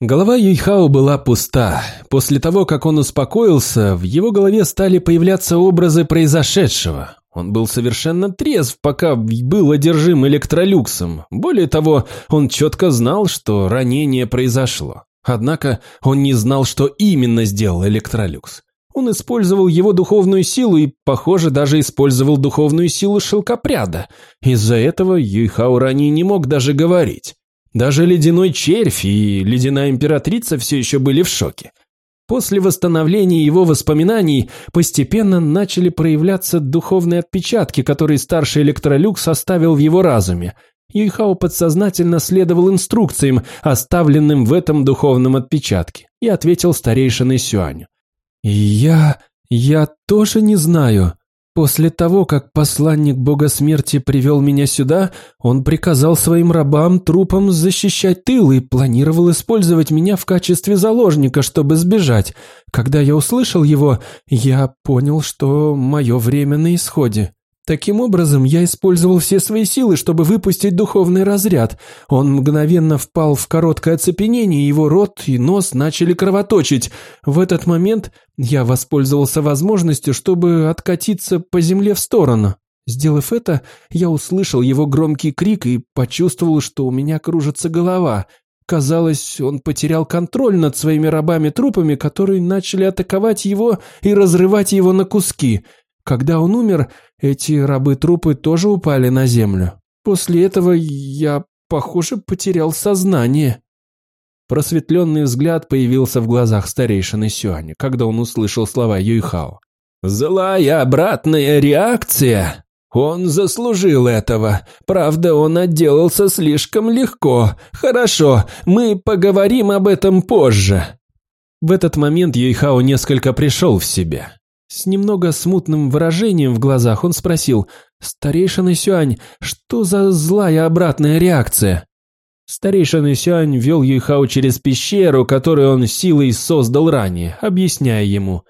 Голова Юйхао была пуста. После того, как он успокоился, в его голове стали появляться образы произошедшего. Он был совершенно трезв, пока был одержим электролюксом. Более того, он четко знал, что ранение произошло. Однако он не знал, что именно сделал электролюкс. Он использовал его духовную силу и, похоже, даже использовал духовную силу шелкопряда. Из-за этого Юйхао ранее не мог даже говорить. Даже ледяной червь и ледяная императрица все еще были в шоке. После восстановления его воспоминаний постепенно начали проявляться духовные отпечатки, которые старший электролюкс оставил в его разуме. Юйхао подсознательно следовал инструкциям, оставленным в этом духовном отпечатке, и ответил старейшиной Сюаню. «Я... я тоже не знаю. После того, как посланник бога смерти привел меня сюда, он приказал своим рабам, трупам защищать тыл и планировал использовать меня в качестве заложника, чтобы сбежать. Когда я услышал его, я понял, что мое время на исходе. Таким образом, я использовал все свои силы, чтобы выпустить духовный разряд. Он мгновенно впал в короткое оцепенение, его рот и нос начали кровоточить. В этот момент я воспользовался возможностью, чтобы откатиться по земле в сторону. Сделав это, я услышал его громкий крик и почувствовал, что у меня кружится голова. Казалось, он потерял контроль над своими рабами-трупами, которые начали атаковать его и разрывать его на куски. Когда он умер, эти рабы-трупы тоже упали на землю. После этого я, похоже, потерял сознание. Просветленный взгляд появился в глазах старейшины Сюани, когда он услышал слова Юйхао. «Злая обратная реакция? Он заслужил этого. Правда, он отделался слишком легко. Хорошо, мы поговорим об этом позже». В этот момент Юйхао несколько пришел в себя. С немного смутным выражением в глазах он спросил, «Старейшина Сюань, что за злая обратная реакция?» Старейшина Сюань вел Юйхао через пещеру, которую он силой создал ранее, объясняя ему,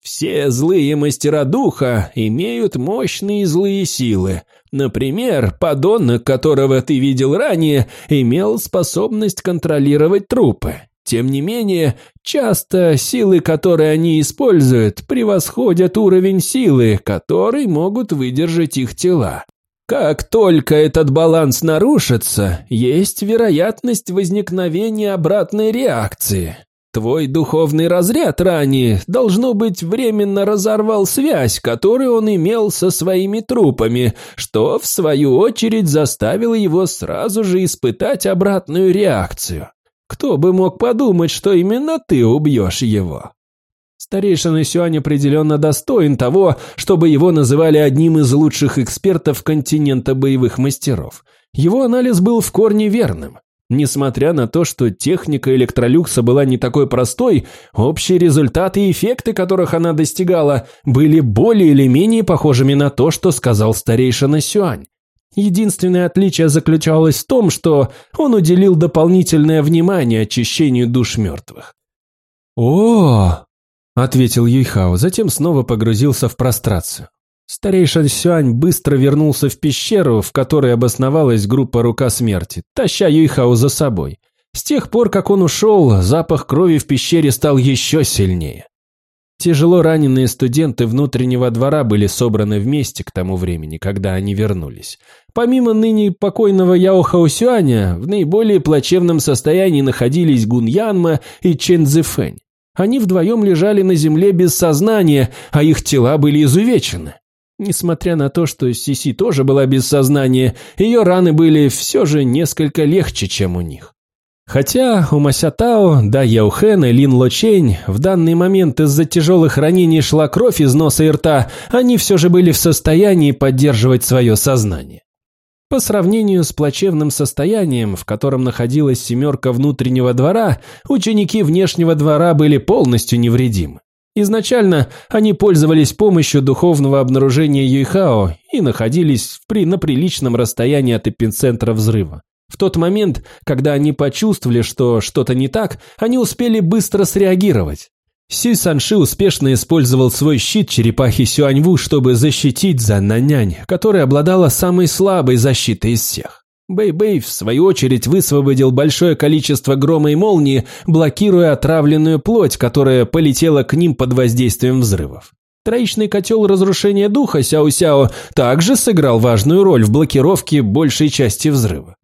«Все злые мастера духа имеют мощные злые силы. Например, подонок, которого ты видел ранее, имел способность контролировать трупы. Тем не менее, часто силы, которые они используют, превосходят уровень силы, который могут выдержать их тела. Как только этот баланс нарушится, есть вероятность возникновения обратной реакции. Твой духовный разряд ранее, должно быть, временно разорвал связь, которую он имел со своими трупами, что, в свою очередь, заставило его сразу же испытать обратную реакцию. Кто бы мог подумать, что именно ты убьешь его? Старейшина Сюань определенно достоин того, чтобы его называли одним из лучших экспертов континента боевых мастеров. Его анализ был в корне верным. Несмотря на то, что техника электролюкса была не такой простой, общие результаты и эффекты, которых она достигала, были более или менее похожими на то, что сказал старейшина Сюань. Единственное отличие заключалось в том, что он уделил дополнительное внимание очищению душ мертвых. «О!» – ответил Юйхао, затем снова погрузился в прострацию. Старейшин Сюань быстро вернулся в пещеру, в которой обосновалась группа Рука Смерти, таща Юйхао за собой. С тех пор, как он ушел, запах крови в пещере стал еще сильнее. Тяжело раненые студенты внутреннего двора были собраны вместе к тому времени, когда они вернулись. Помимо ныне покойного Яо Хаосюаня, в наиболее плачевном состоянии находились Гун Янма и Чен Цзэфэнь. Они вдвоем лежали на земле без сознания, а их тела были изувечены. Несмотря на то, что Сиси тоже была без сознания, ее раны были все же несколько легче, чем у них. Хотя у Масятао, Да Яухен и Лин Лочень в данный момент из-за тяжелых ранений шла кровь из носа и рта, они все же были в состоянии поддерживать свое сознание. По сравнению с плачевным состоянием, в котором находилась семерка внутреннего двора, ученики внешнего двора были полностью невредимы. Изначально они пользовались помощью духовного обнаружения Юйхао и находились при, на приличном расстоянии от эпицентра взрыва. В тот момент, когда они почувствовали, что что-то не так, они успели быстро среагировать. Сюй Санши успешно использовал свой щит черепахи Сюаньву, чтобы защитить Заннанянь, которая обладала самой слабой защитой из всех. Бэй-Бэй, в свою очередь, высвободил большое количество грома и молнии, блокируя отравленную плоть, которая полетела к ним под воздействием взрывов. Троичный котел разрушения духа Сяо-Сяо также сыграл важную роль в блокировке большей части взрыва.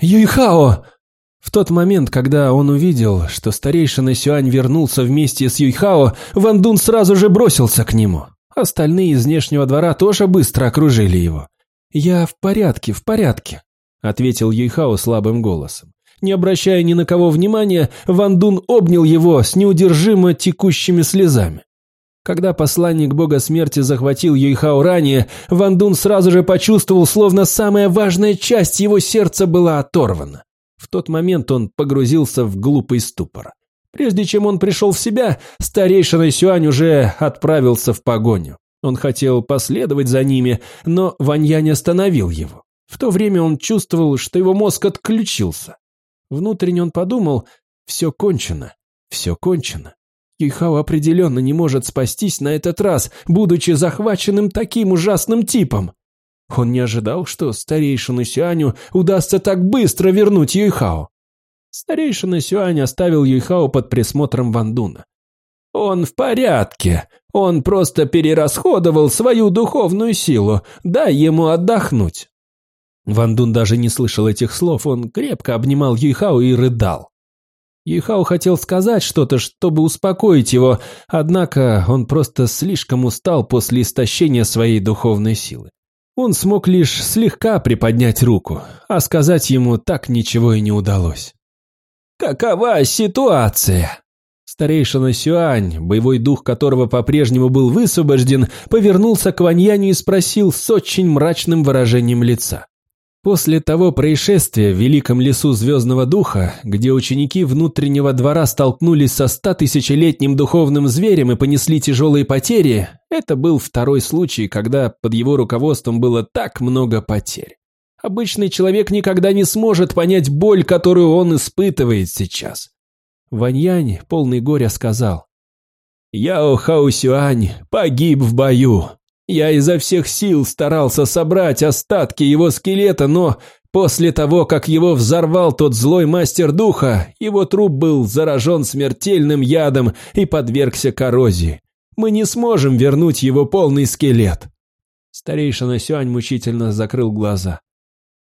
«Юйхао!» В тот момент, когда он увидел, что старейшина Сюань вернулся вместе с Юйхао, Ван Дун сразу же бросился к нему. Остальные из внешнего двора тоже быстро окружили его. «Я в порядке, в порядке», — ответил Юйхао слабым голосом. Не обращая ни на кого внимания, Ван Дун обнял его с неудержимо текущими слезами. Когда посланник бога смерти захватил Юйхао ранее, Ван Дун сразу же почувствовал, словно самая важная часть его сердца была оторвана. В тот момент он погрузился в глупый ступор. Прежде чем он пришел в себя, старейшина Сюань уже отправился в погоню. Он хотел последовать за ними, но Ваньянь остановил его. В то время он чувствовал, что его мозг отключился. Внутренне он подумал, все кончено, все кончено. Юйхао определенно не может спастись на этот раз, будучи захваченным таким ужасным типом. Он не ожидал, что старейшину Сюаню удастся так быстро вернуть Юйхао. Старейшина Сюань оставил Юйхао под присмотром Вандуна. «Он в порядке. Он просто перерасходовал свою духовную силу. Дай ему отдохнуть». Ван Дун даже не слышал этих слов, он крепко обнимал Юйхао и рыдал. Юйхао хотел сказать что-то, чтобы успокоить его, однако он просто слишком устал после истощения своей духовной силы. Он смог лишь слегка приподнять руку, а сказать ему так ничего и не удалось. «Какова ситуация?» Старейшина Сюань, боевой дух которого по-прежнему был высвобожден, повернулся к Ваньяню и спросил с очень мрачным выражением лица. После того происшествия в Великом лесу Звездного Духа, где ученики внутреннего двора столкнулись со статысячелетним духовным зверем и понесли тяжелые потери, это был второй случай, когда под его руководством было так много потерь. Обычный человек никогда не сможет понять боль, которую он испытывает сейчас. Ваньянь, полный горя, сказал, «Яо Хаусюань погиб в бою. Я изо всех сил старался собрать остатки его скелета, но после того, как его взорвал тот злой мастер духа, его труп был заражен смертельным ядом и подвергся коррозии. Мы не сможем вернуть его полный скелет. Старейшина Сюань мучительно закрыл глаза.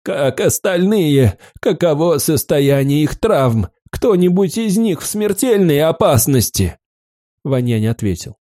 «Как остальные? Каково состояние их травм? Кто-нибудь из них в смертельной опасности?» Ваньянь ответил.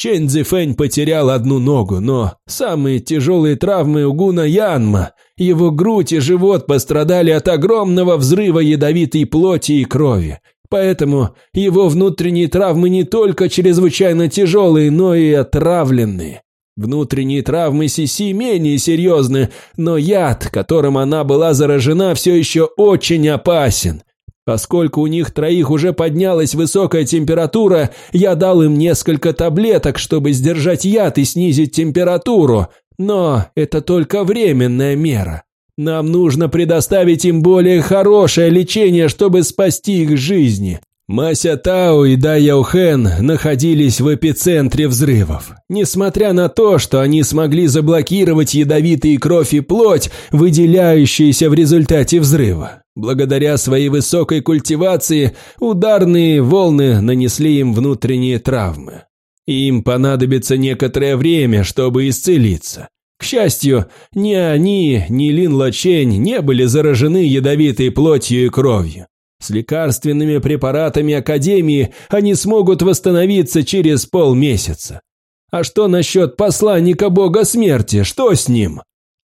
Чэнь Цзифэнь потерял одну ногу, но самые тяжелые травмы у Гуна Янма, его грудь и живот пострадали от огромного взрыва ядовитой плоти и крови. Поэтому его внутренние травмы не только чрезвычайно тяжелые, но и отравленные. Внутренние травмы Сиси менее серьезны, но яд, которым она была заражена, все еще очень опасен. Поскольку у них троих уже поднялась высокая температура, я дал им несколько таблеток, чтобы сдержать яд и снизить температуру. Но это только временная мера. Нам нужно предоставить им более хорошее лечение, чтобы спасти их жизни. Мася Тао и Да Яухен находились в эпицентре взрывов. Несмотря на то, что они смогли заблокировать ядовитые кровь и плоть, выделяющиеся в результате взрыва. Благодаря своей высокой культивации ударные волны нанесли им внутренние травмы. Им понадобится некоторое время, чтобы исцелиться. К счастью, ни они, ни Лин Лачень не были заражены ядовитой плотью и кровью. С лекарственными препаратами Академии они смогут восстановиться через полмесяца. А что насчет посланника бога смерти? Что с ним?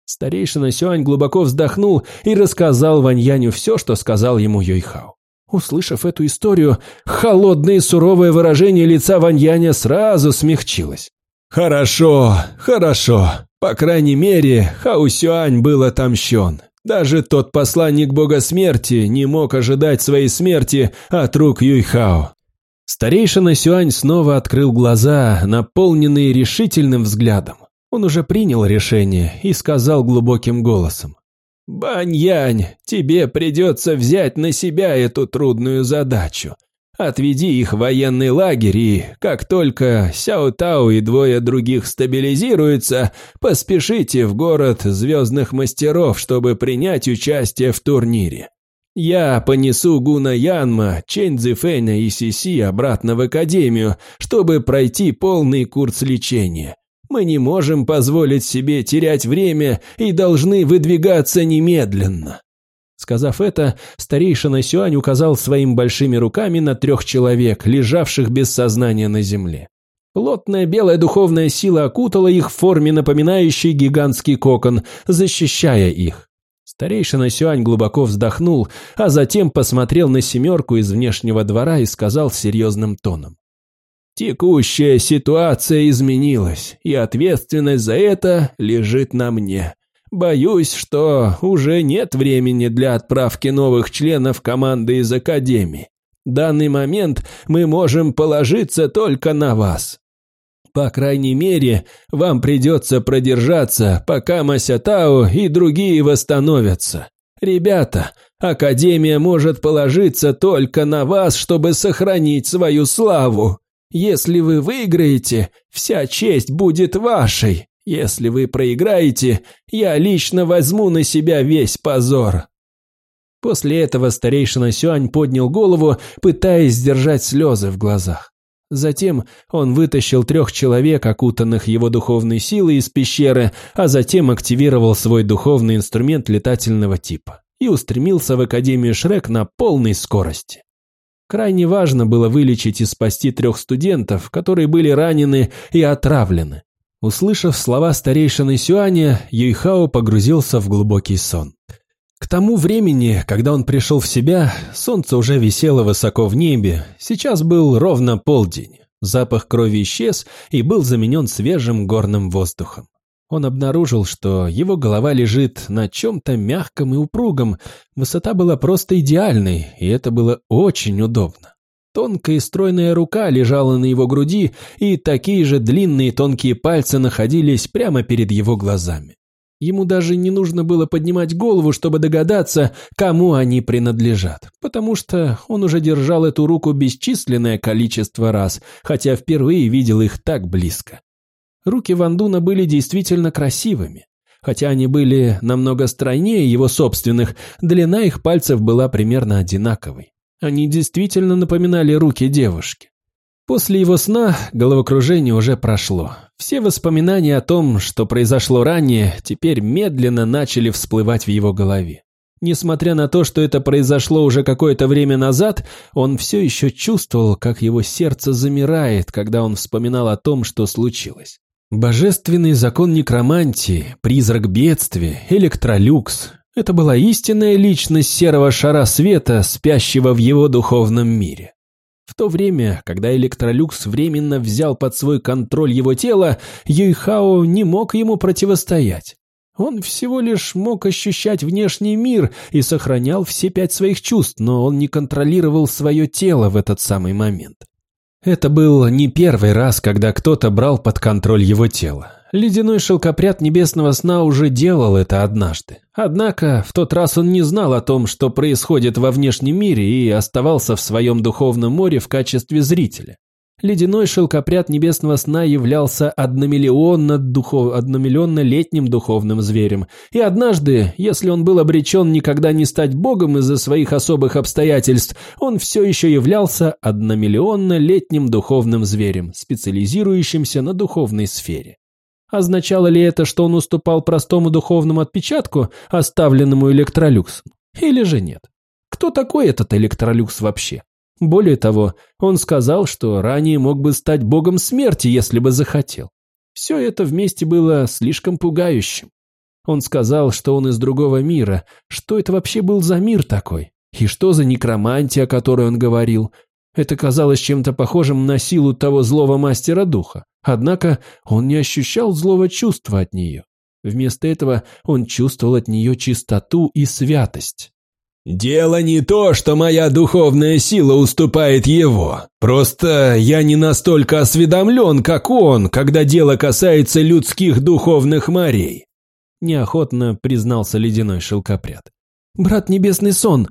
Старейшина Сюань глубоко вздохнул и рассказал Ваньяню все, что сказал ему Юйхао. Услышав эту историю, холодное и суровое выражение лица Ваньяня сразу смягчилось. «Хорошо, хорошо. По крайней мере, Хао Сюань был отомщен. Даже тот посланник бога смерти не мог ожидать своей смерти от рук Юйхао. Старейшина Сюань снова открыл глаза, наполненные решительным взглядом. Он уже принял решение и сказал глубоким голосом. «Баньянь, тебе придется взять на себя эту трудную задачу. Отведи их в военный лагерь и, как только Сяо Тао и двое других стабилизируются, поспешите в город звездных мастеров, чтобы принять участие в турнире. Я понесу Гуна Янма, Чэнь Цзифэня и Сиси обратно в академию, чтобы пройти полный курс лечения. Мы не можем позволить себе терять время и должны выдвигаться немедленно. Сказав это, старейшина Сюань указал своими большими руками на трех человек, лежавших без сознания на земле. Плотная белая духовная сила окутала их в форме, напоминающей гигантский кокон, защищая их. Старейшина Сюань глубоко вздохнул, а затем посмотрел на семерку из внешнего двора и сказал серьезным тоном. «Текущая ситуация изменилась, и ответственность за это лежит на мне. Боюсь, что уже нет времени для отправки новых членов команды из Академии. В данный момент мы можем положиться только на вас. По крайней мере, вам придется продержаться, пока Масятао и другие восстановятся. Ребята, Академия может положиться только на вас, чтобы сохранить свою славу. Если вы выиграете, вся честь будет вашей. Если вы проиграете, я лично возьму на себя весь позор». После этого старейшина Сюань поднял голову, пытаясь сдержать слезы в глазах. Затем он вытащил трех человек, окутанных его духовной силой из пещеры, а затем активировал свой духовный инструмент летательного типа и устремился в Академию Шрек на полной скорости. Крайне важно было вылечить и спасти трех студентов, которые были ранены и отравлены. Услышав слова старейшины Сюаня, Юйхао погрузился в глубокий сон. К тому времени, когда он пришел в себя, солнце уже висело высоко в небе, сейчас был ровно полдень. Запах крови исчез и был заменен свежим горным воздухом. Он обнаружил, что его голова лежит на чем-то мягком и упругом, высота была просто идеальной, и это было очень удобно. Тонкая и стройная рука лежала на его груди, и такие же длинные тонкие пальцы находились прямо перед его глазами. Ему даже не нужно было поднимать голову, чтобы догадаться, кому они принадлежат, потому что он уже держал эту руку бесчисленное количество раз, хотя впервые видел их так близко. Руки Вандуна были действительно красивыми. Хотя они были намного стройнее его собственных, длина их пальцев была примерно одинаковой. Они действительно напоминали руки девушки. После его сна головокружение уже прошло. Все воспоминания о том, что произошло ранее, теперь медленно начали всплывать в его голове. Несмотря на то, что это произошло уже какое-то время назад, он все еще чувствовал, как его сердце замирает, когда он вспоминал о том, что случилось. Божественный закон некромантии, призрак бедствия, электролюкс – это была истинная личность серого шара света, спящего в его духовном мире. В то время, когда Электролюкс временно взял под свой контроль его тело, Юйхао не мог ему противостоять. Он всего лишь мог ощущать внешний мир и сохранял все пять своих чувств, но он не контролировал свое тело в этот самый момент. Это был не первый раз, когда кто-то брал под контроль его тело. Ледяной шелкопряд небесного сна уже делал это однажды. Однако в тот раз он не знал о том, что происходит во внешнем мире и оставался в своем духовном море в качестве зрителя. Ледяной шелкопряд небесного сна являлся одномиллионно, духов... одномиллионно-летним духовным зверем, и однажды, если он был обречен никогда не стать богом из-за своих особых обстоятельств, он все еще являлся одномиллионно-летним духовным зверем, специализирующимся на духовной сфере. Означало ли это, что он уступал простому духовному отпечатку, оставленному электролюксом? Или же нет? Кто такой этот электролюкс вообще? Более того, он сказал, что ранее мог бы стать богом смерти, если бы захотел. Все это вместе было слишком пугающим. Он сказал, что он из другого мира. Что это вообще был за мир такой? И что за некромантия, о которой он говорил? Это казалось чем-то похожим на силу того злого мастера духа. Однако он не ощущал злого чувства от нее. Вместо этого он чувствовал от нее чистоту и святость. «Дело не то, что моя духовная сила уступает его. Просто я не настолько осведомлен, как он, когда дело касается людских духовных морей», неохотно признался ледяной шелкопряд. «Брат Небесный Сон,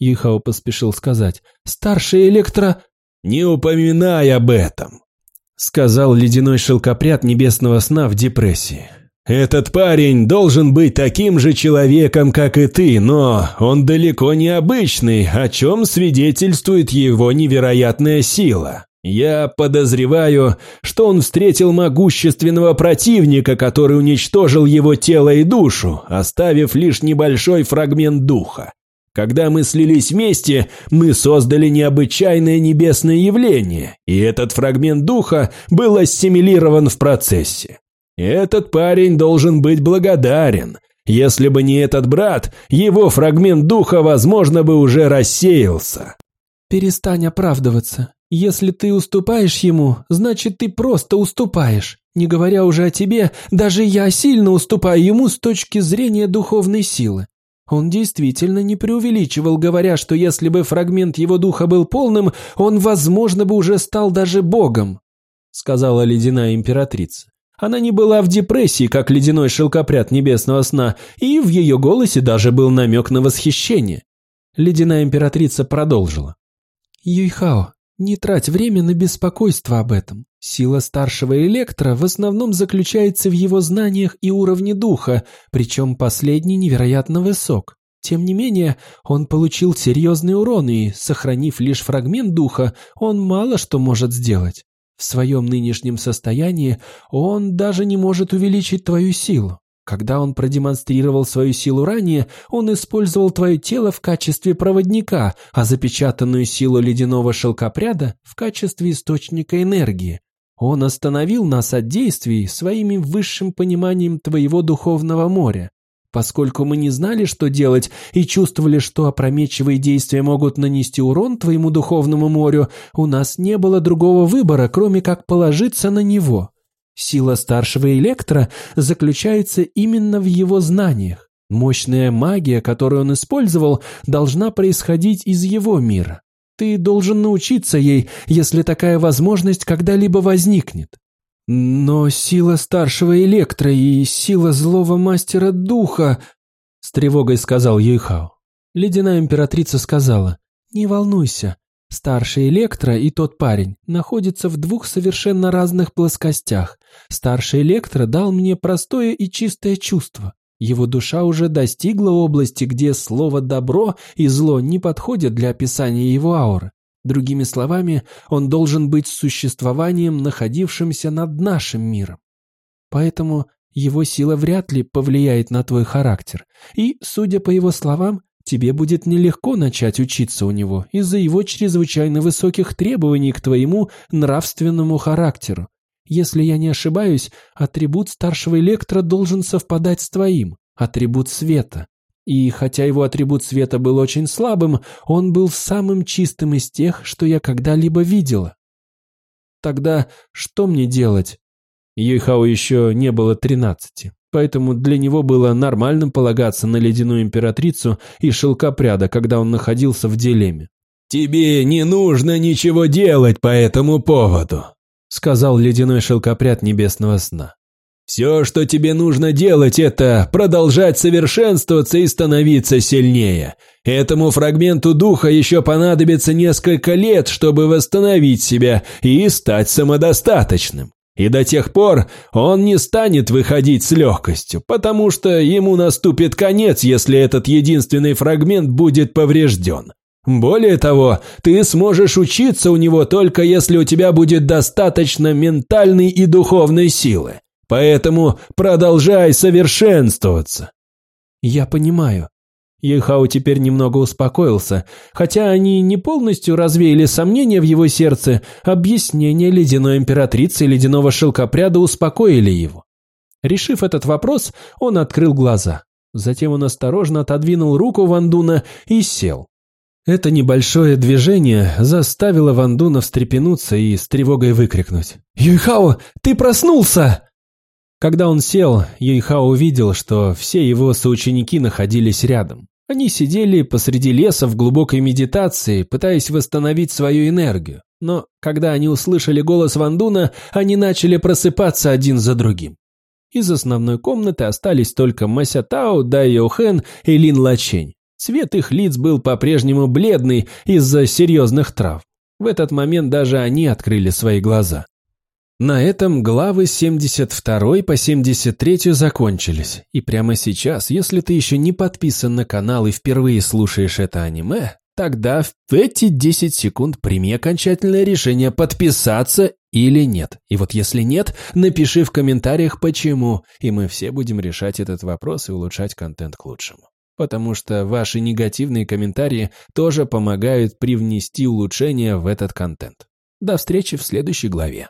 Ихао поспешил сказать. «Старший электро...» «Не упоминай об этом», — сказал ледяной шелкопряд небесного сна в депрессии. «Этот парень должен быть таким же человеком, как и ты, но он далеко не обычный, о чем свидетельствует его невероятная сила. Я подозреваю, что он встретил могущественного противника, который уничтожил его тело и душу, оставив лишь небольшой фрагмент духа. Когда мы слились вместе, мы создали необычайное небесное явление, и этот фрагмент духа был ассимилирован в процессе. Этот парень должен быть благодарен. Если бы не этот брат, его фрагмент духа, возможно, бы уже рассеялся. «Перестань оправдываться. Если ты уступаешь ему, значит, ты просто уступаешь. Не говоря уже о тебе, даже я сильно уступаю ему с точки зрения духовной силы. Он действительно не преувеличивал, говоря, что если бы фрагмент его духа был полным, он, возможно, бы уже стал даже богом, сказала ледяная императрица. Она не была в депрессии, как ледяной шелкопряд небесного сна, и в ее голосе даже был намек на восхищение. Ледяная императрица продолжила. «Юйхао, Не трать время на беспокойство об этом. Сила старшего электра в основном заключается в его знаниях и уровне духа, причем последний невероятно высок. Тем не менее, он получил серьезный урон и, сохранив лишь фрагмент духа, он мало что может сделать. В своем нынешнем состоянии он даже не может увеличить твою силу. Когда он продемонстрировал свою силу ранее, он использовал твое тело в качестве проводника, а запечатанную силу ледяного шелкопряда в качестве источника энергии. Он остановил нас от действий своим высшим пониманием твоего духовного моря. Поскольку мы не знали, что делать, и чувствовали, что опрометчивые действия могут нанести урон твоему духовному морю, у нас не было другого выбора, кроме как положиться на него. Сила старшего электра заключается именно в его знаниях. Мощная магия, которую он использовал, должна происходить из его мира. Ты должен научиться ей, если такая возможность когда-либо возникнет. Но сила старшего электра и сила злого мастера духа, с тревогой сказал Юйхао. Ледяная императрица сказала, не волнуйся, Старший Электро и тот парень находятся в двух совершенно разных плоскостях. Старший Электро дал мне простое и чистое чувство. Его душа уже достигла области, где слово «добро» и «зло» не подходят для описания его ауры. Другими словами, он должен быть существованием, находившимся над нашим миром. Поэтому его сила вряд ли повлияет на твой характер. И, судя по его словам, Тебе будет нелегко начать учиться у него из-за его чрезвычайно высоких требований к твоему нравственному характеру. Если я не ошибаюсь, атрибут старшего электра должен совпадать с твоим, атрибут света. И хотя его атрибут света был очень слабым, он был самым чистым из тех, что я когда-либо видела. Тогда что мне делать? Юйхао еще не было тринадцати поэтому для него было нормальным полагаться на ледяную императрицу и шелкопряда, когда он находился в дилемме. «Тебе не нужно ничего делать по этому поводу», — сказал ледяной шелкопряд небесного сна. «Все, что тебе нужно делать, это продолжать совершенствоваться и становиться сильнее. Этому фрагменту духа еще понадобится несколько лет, чтобы восстановить себя и стать самодостаточным. И до тех пор он не станет выходить с легкостью, потому что ему наступит конец, если этот единственный фрагмент будет поврежден. Более того, ты сможешь учиться у него только если у тебя будет достаточно ментальной и духовной силы. Поэтому продолжай совершенствоваться. Я понимаю. Ейхау теперь немного успокоился, хотя они не полностью развеяли сомнения в его сердце, объяснения ледяной императрицы и ледяного шелкопряда успокоили его. Решив этот вопрос, он открыл глаза. Затем он осторожно отодвинул руку Вандуна и сел. Это небольшое движение заставило Вандуна встрепенуться и с тревогой выкрикнуть. «Юйхао, ты проснулся!» Когда он сел, Юйхао увидел, что все его соученики находились рядом. Они сидели посреди леса в глубокой медитации, пытаясь восстановить свою энергию. Но когда они услышали голос Вандуна, они начали просыпаться один за другим. Из основной комнаты остались только Мася Тао, Дай Йохэн и Лин Лачень. Цвет их лиц был по-прежнему бледный из-за серьезных трав. В этот момент даже они открыли свои глаза. На этом главы 72 по 73 закончились. И прямо сейчас, если ты еще не подписан на канал и впервые слушаешь это аниме, тогда в эти 10 секунд прими окончательное решение подписаться или нет. И вот если нет, напиши в комментариях почему, и мы все будем решать этот вопрос и улучшать контент к лучшему. Потому что ваши негативные комментарии тоже помогают привнести улучшения в этот контент. До встречи в следующей главе.